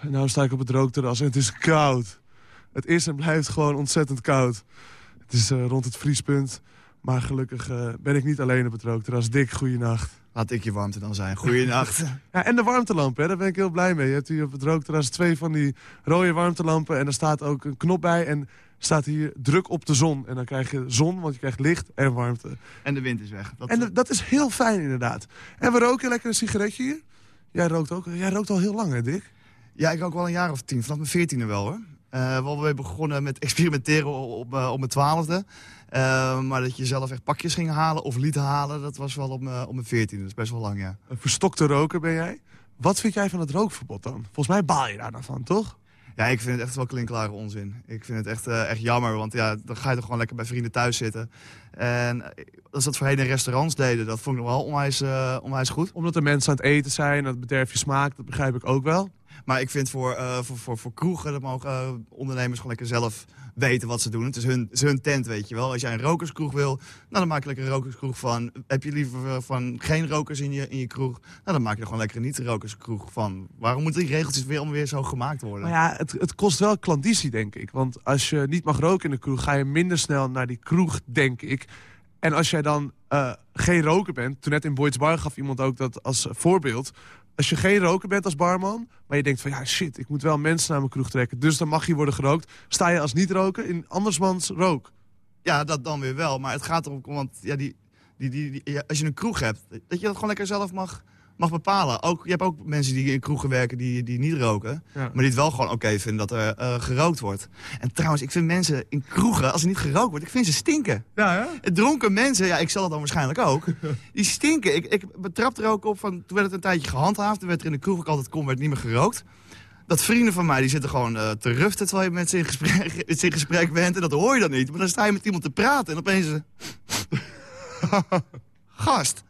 C: En nou sta ik op het rookterras en het is koud. Het is en blijft gewoon ontzettend koud. Het is eh, rond het vriespunt. Maar gelukkig eh, ben ik niet alleen op het rookterras. Dik, goeienacht.
S: Laat ik je warmte dan zijn. Goeienacht.
C: ja, en de warmtelamp, hè, daar ben ik heel blij mee. Je hebt hier op het rookterras twee van die rode warmtelampen. En er staat ook een knop bij en staat hier druk op de zon. En dan krijg je zon, want je krijgt licht en warmte.
S: En de wind is weg. Dat,
C: En de- dat is heel fijn inderdaad. En we roken lekker een sigaretje hier. Jij rookt ook. Jij rookt al heel lang, hè, Dick?
S: Ja, ik rook wel een jaar of tien. Vanaf mijn veertiende wel, hoor. Eh we hebben begonnen met experimenteren op, eh, op mijn twaalfde. Eh, maar dat je zelf echt pakjes ging halen of liet halen... dat was wel op mijn, op mijn veertiende. Dat is best wel lang, ja.
C: Een verstokte roker ben jij. Wat vind jij van het rookverbod dan? Volgens mij baal je daar nou van, toch?
S: Ja, ik vind het echt wel klinkklare onzin. Ik vind het echt, echt jammer, want ja, dan ga je toch gewoon lekker bij vrienden thuis zitten. En als dat voorheen in restaurants deden, dat vond ik nog wel onwijs, eh, onwijs goed.
C: Omdat er mensen aan het eten zijn, dat bederf je smaak, dat begrijp ik ook wel.
S: Maar ik vind voor, eh, voor, voor, voor kroegen, dat mogen eh, ondernemers gewoon lekker zelf weten wat ze doen. Het is hun, het is hun tent, weet je wel. Als jij een rokerskroeg wil, nou, dan maak je lekker een rokerskroeg van. Heb je liever van geen rokers in je, in je kroeg, nou, dan maak je er gewoon lekker een niet-rokerskroeg van. Waarom moeten die regeltjes weer allemaal weer zo gemaakt worden?
C: Maar ja, het, het kost wel klanditie, denk ik. Want als je niet mag roken in de kroeg, ga je minder snel naar die kroeg, denk ik. En als jij dan eh, geen roker bent... Toen net in Boyd's Bar gaf iemand ook dat als voorbeeld. Als je geen roker bent als barman... maar je denkt van ja, shit, ik moet wel mensen naar mijn kroeg trekken... dus dan mag je worden gerookt. Sta je als niet-roker in andersmans rook.
S: Ja, dat dan weer wel. Maar het gaat erom, want ja, die, die, die, als je een kroeg hebt, dat je dat gewoon lekker zelf mag, mag bepalen. Ook, je hebt ook mensen die in kroegen werken die, die niet roken.
C: Ja.
S: Maar die het wel gewoon oké vinden dat er eh, gerookt wordt. En trouwens, ik vind mensen in kroegen, als er niet gerookt wordt, ik vind ze stinken.
C: Ja, hè?
S: Dronken mensen, ja, ik zal het dan waarschijnlijk ook, die stinken. Ik, ik betrapte er ook op van, toen werd het een tijdje gehandhaafd. Toen werd er in de kroeg ook altijd kom, werd niet meer gerookt. Dat vrienden van mij, die zitten gewoon eh, te ruften terwijl je met ze in gesprek, in gesprek bent. En dat hoor je dan niet. Maar dan sta je met iemand te praten en opeens... Gast.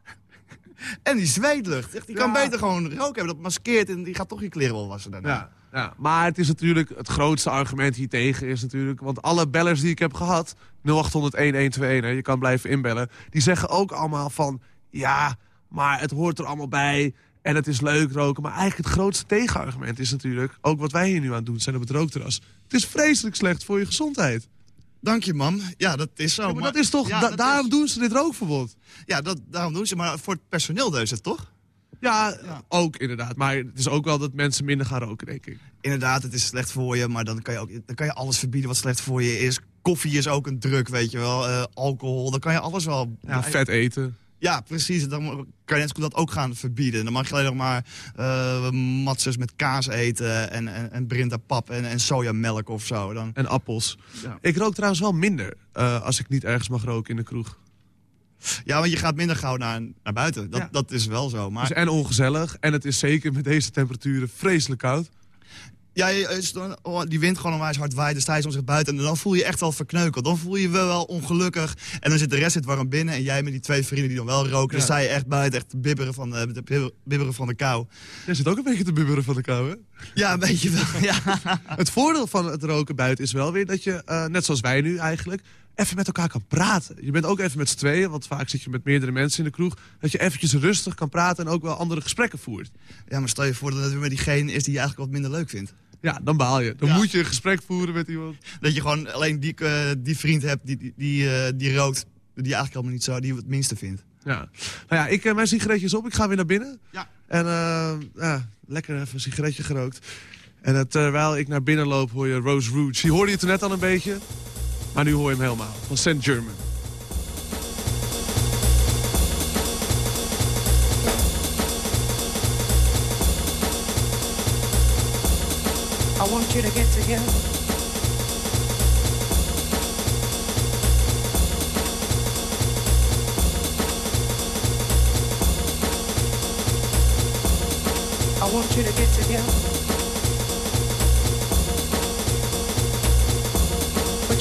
S: En die zweetlucht. Echt, Die kan beter gewoon rook hebben. Dat maskeert en die gaat toch je kleren wel wassen daarna.
C: Ja, ja, maar het is natuurlijk het grootste argument hiertegen is natuurlijk... want alle bellers die ik heb gehad, 0800 1121, hè, je kan blijven inbellen... die zeggen ook allemaal van, ja, maar het hoort er allemaal bij... en het is leuk roken. Maar eigenlijk het grootste tegenargument is natuurlijk... ook wat wij hier nu aan doen zijn op het rookterras. Het is vreselijk slecht voor je gezondheid.
S: Dank je, mam. Ja, dat is zo.
C: Ja, maar dat is toch,
S: Ja,
C: da-
S: dat
C: daarom doen ze dit rookverbod.
S: Ja, dat, daarom doen ze. Maar voor het personeel dus het toch?
C: Ja, ook inderdaad. Maar het is ook wel dat mensen minder gaan roken, denk ik.
S: Inderdaad, het is slecht voor je, maar dan kan je, ook, dan kan je alles verbieden wat slecht voor je is. Koffie is ook een druk, weet je wel. Eh, alcohol, dan kan je alles wel...
C: Ja, vet eten.
S: Ja, precies. Dan kan je net dat ook gaan verbieden. Dan mag je alleen nog maar matzes met kaas eten en, en, en brinta pap en, en sojamelk of zo. Dan...
C: En appels.
S: Ja.
C: Ik rook trouwens wel minder eh, als ik niet ergens mag roken in de kroeg.
S: Ja, want je gaat minder gauw naar, naar buiten. Dat,
C: Ja.
S: dat is wel zo. Maar...
C: Het is en ongezellig. En het is zeker met deze temperaturen vreselijk koud.
S: Ja, oh, die wind gewoon onwijs hard waait, dan sta je soms echt buiten... en dan voel je je echt wel verkneukeld. Dan voel je je wel, wel ongelukkig. En dan zit de rest zit warm binnen en jij met die twee vrienden die dan wel roken... dan sta je echt buiten, echt bibberen van, de, de bibber- bibberen van de kou.
C: Jij zit ook een beetje te bibberen van de kou, hè?
S: Ja, een beetje wel, ja.
C: Het voordeel van het roken buiten is wel weer dat je, eh, net zoals wij nu eigenlijk... even met elkaar kan praten. Je bent ook even met z'n tweeën, want vaak zit je met meerdere mensen in de kroeg... dat je eventjes rustig kan praten en ook wel andere gesprekken voert.
S: Ja, maar stel je voor dat het weer met diegene is die je eigenlijk wat minder leuk vindt.
C: Ja, dan baal je. Dan
S: Ja.
C: moet je een gesprek voeren met iemand.
S: Dat je gewoon alleen die, eh, die vriend hebt die, die, die, eh, die rookt... die eigenlijk helemaal niet zo, die het minste vindt.
C: Ja. Nou ja, ik, eh, mijn sigaretje op. Ik ga weer naar binnen.
S: Ja.
C: En ja, lekker even een sigaretje gerookt. En terwijl ik naar binnen loop hoor je Rose Rouge. Die hoorde je toen net al een beetje. Maar nu hoor je hem helemaal. Van St. German.
T: I want you to get together. I want you to get together.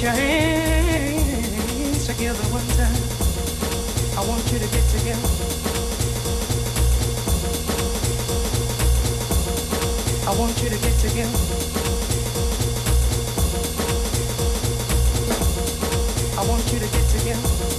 T: Your hands together one time. I want you to get together. I want you to get together. I want you to get together.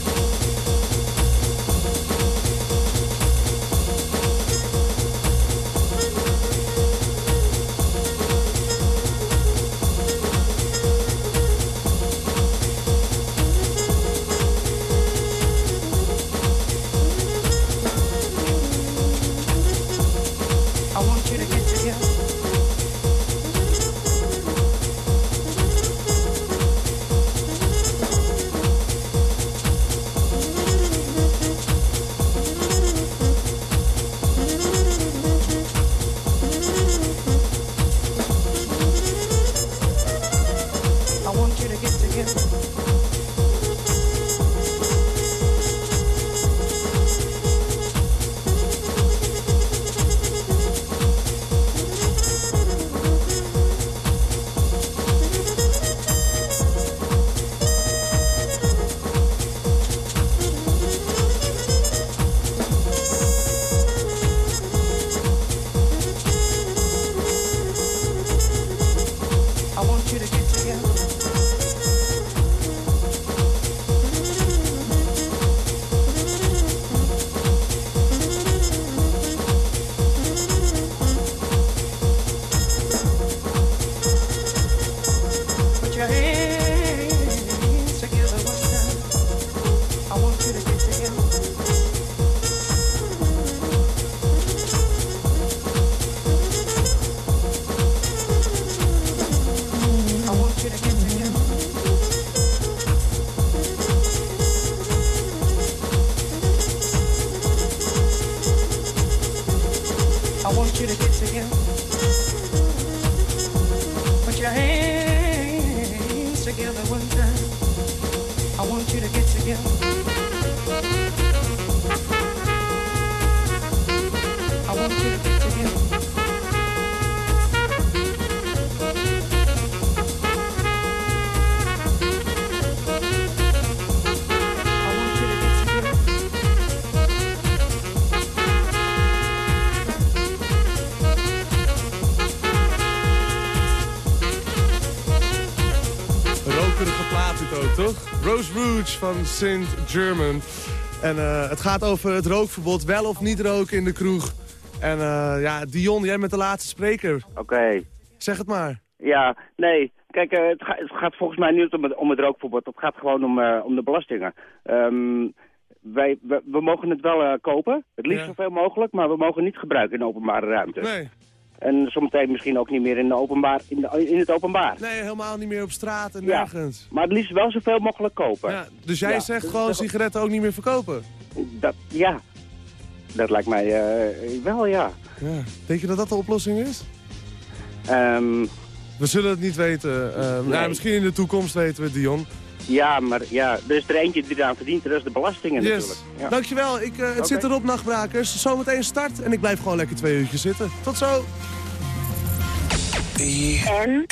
C: St. German. En eh, het gaat over het rookverbod, wel of niet roken in de kroeg. En eh, ja, Dion, jij bent de laatste spreker.
U: Oké.
C: Zeg het maar.
U: Ja, nee. Kijk, eh, het, ga- het gaat volgens mij niet om het, om het rookverbod. Het gaat gewoon om, om de belastingen. Ehm, wij, we, we mogen het wel kopen, het liefst
C: Ja.
U: zoveel mogelijk, maar we mogen niet gebruiken in de openbare ruimte.
C: Nee.
U: En zometeen misschien ook niet meer in, de openbaar, in, de, in het openbaar.
C: Nee, helemaal niet meer op straat en
U: Ja.
C: nergens.
U: Maar het liefst wel zoveel mogelijk kopen.
C: Ja, dus jij
U: Ja,
C: zegt
U: dus
C: gewoon
U: dat-
C: sigaretten ook niet meer verkopen?
U: Dat, ja, dat lijkt mij eh, wel, ja.
C: Ja. Denk je dat dat de oplossing is?
U: Ehm,
C: We zullen het niet weten. Eh,
U: Nee.
C: ja, misschien in de toekomst weten we het, Dion.
U: Ja, maar ja, er is er eentje die eraan verdient, dat is de belastingen
C: Yes.
U: natuurlijk. Ja.
C: Dankjewel. Ik, eh, het zit erop, nachtbrakers. Zometeen start en ik blijf gewoon lekker twee uurtjes zitten. Tot zo.
V: En?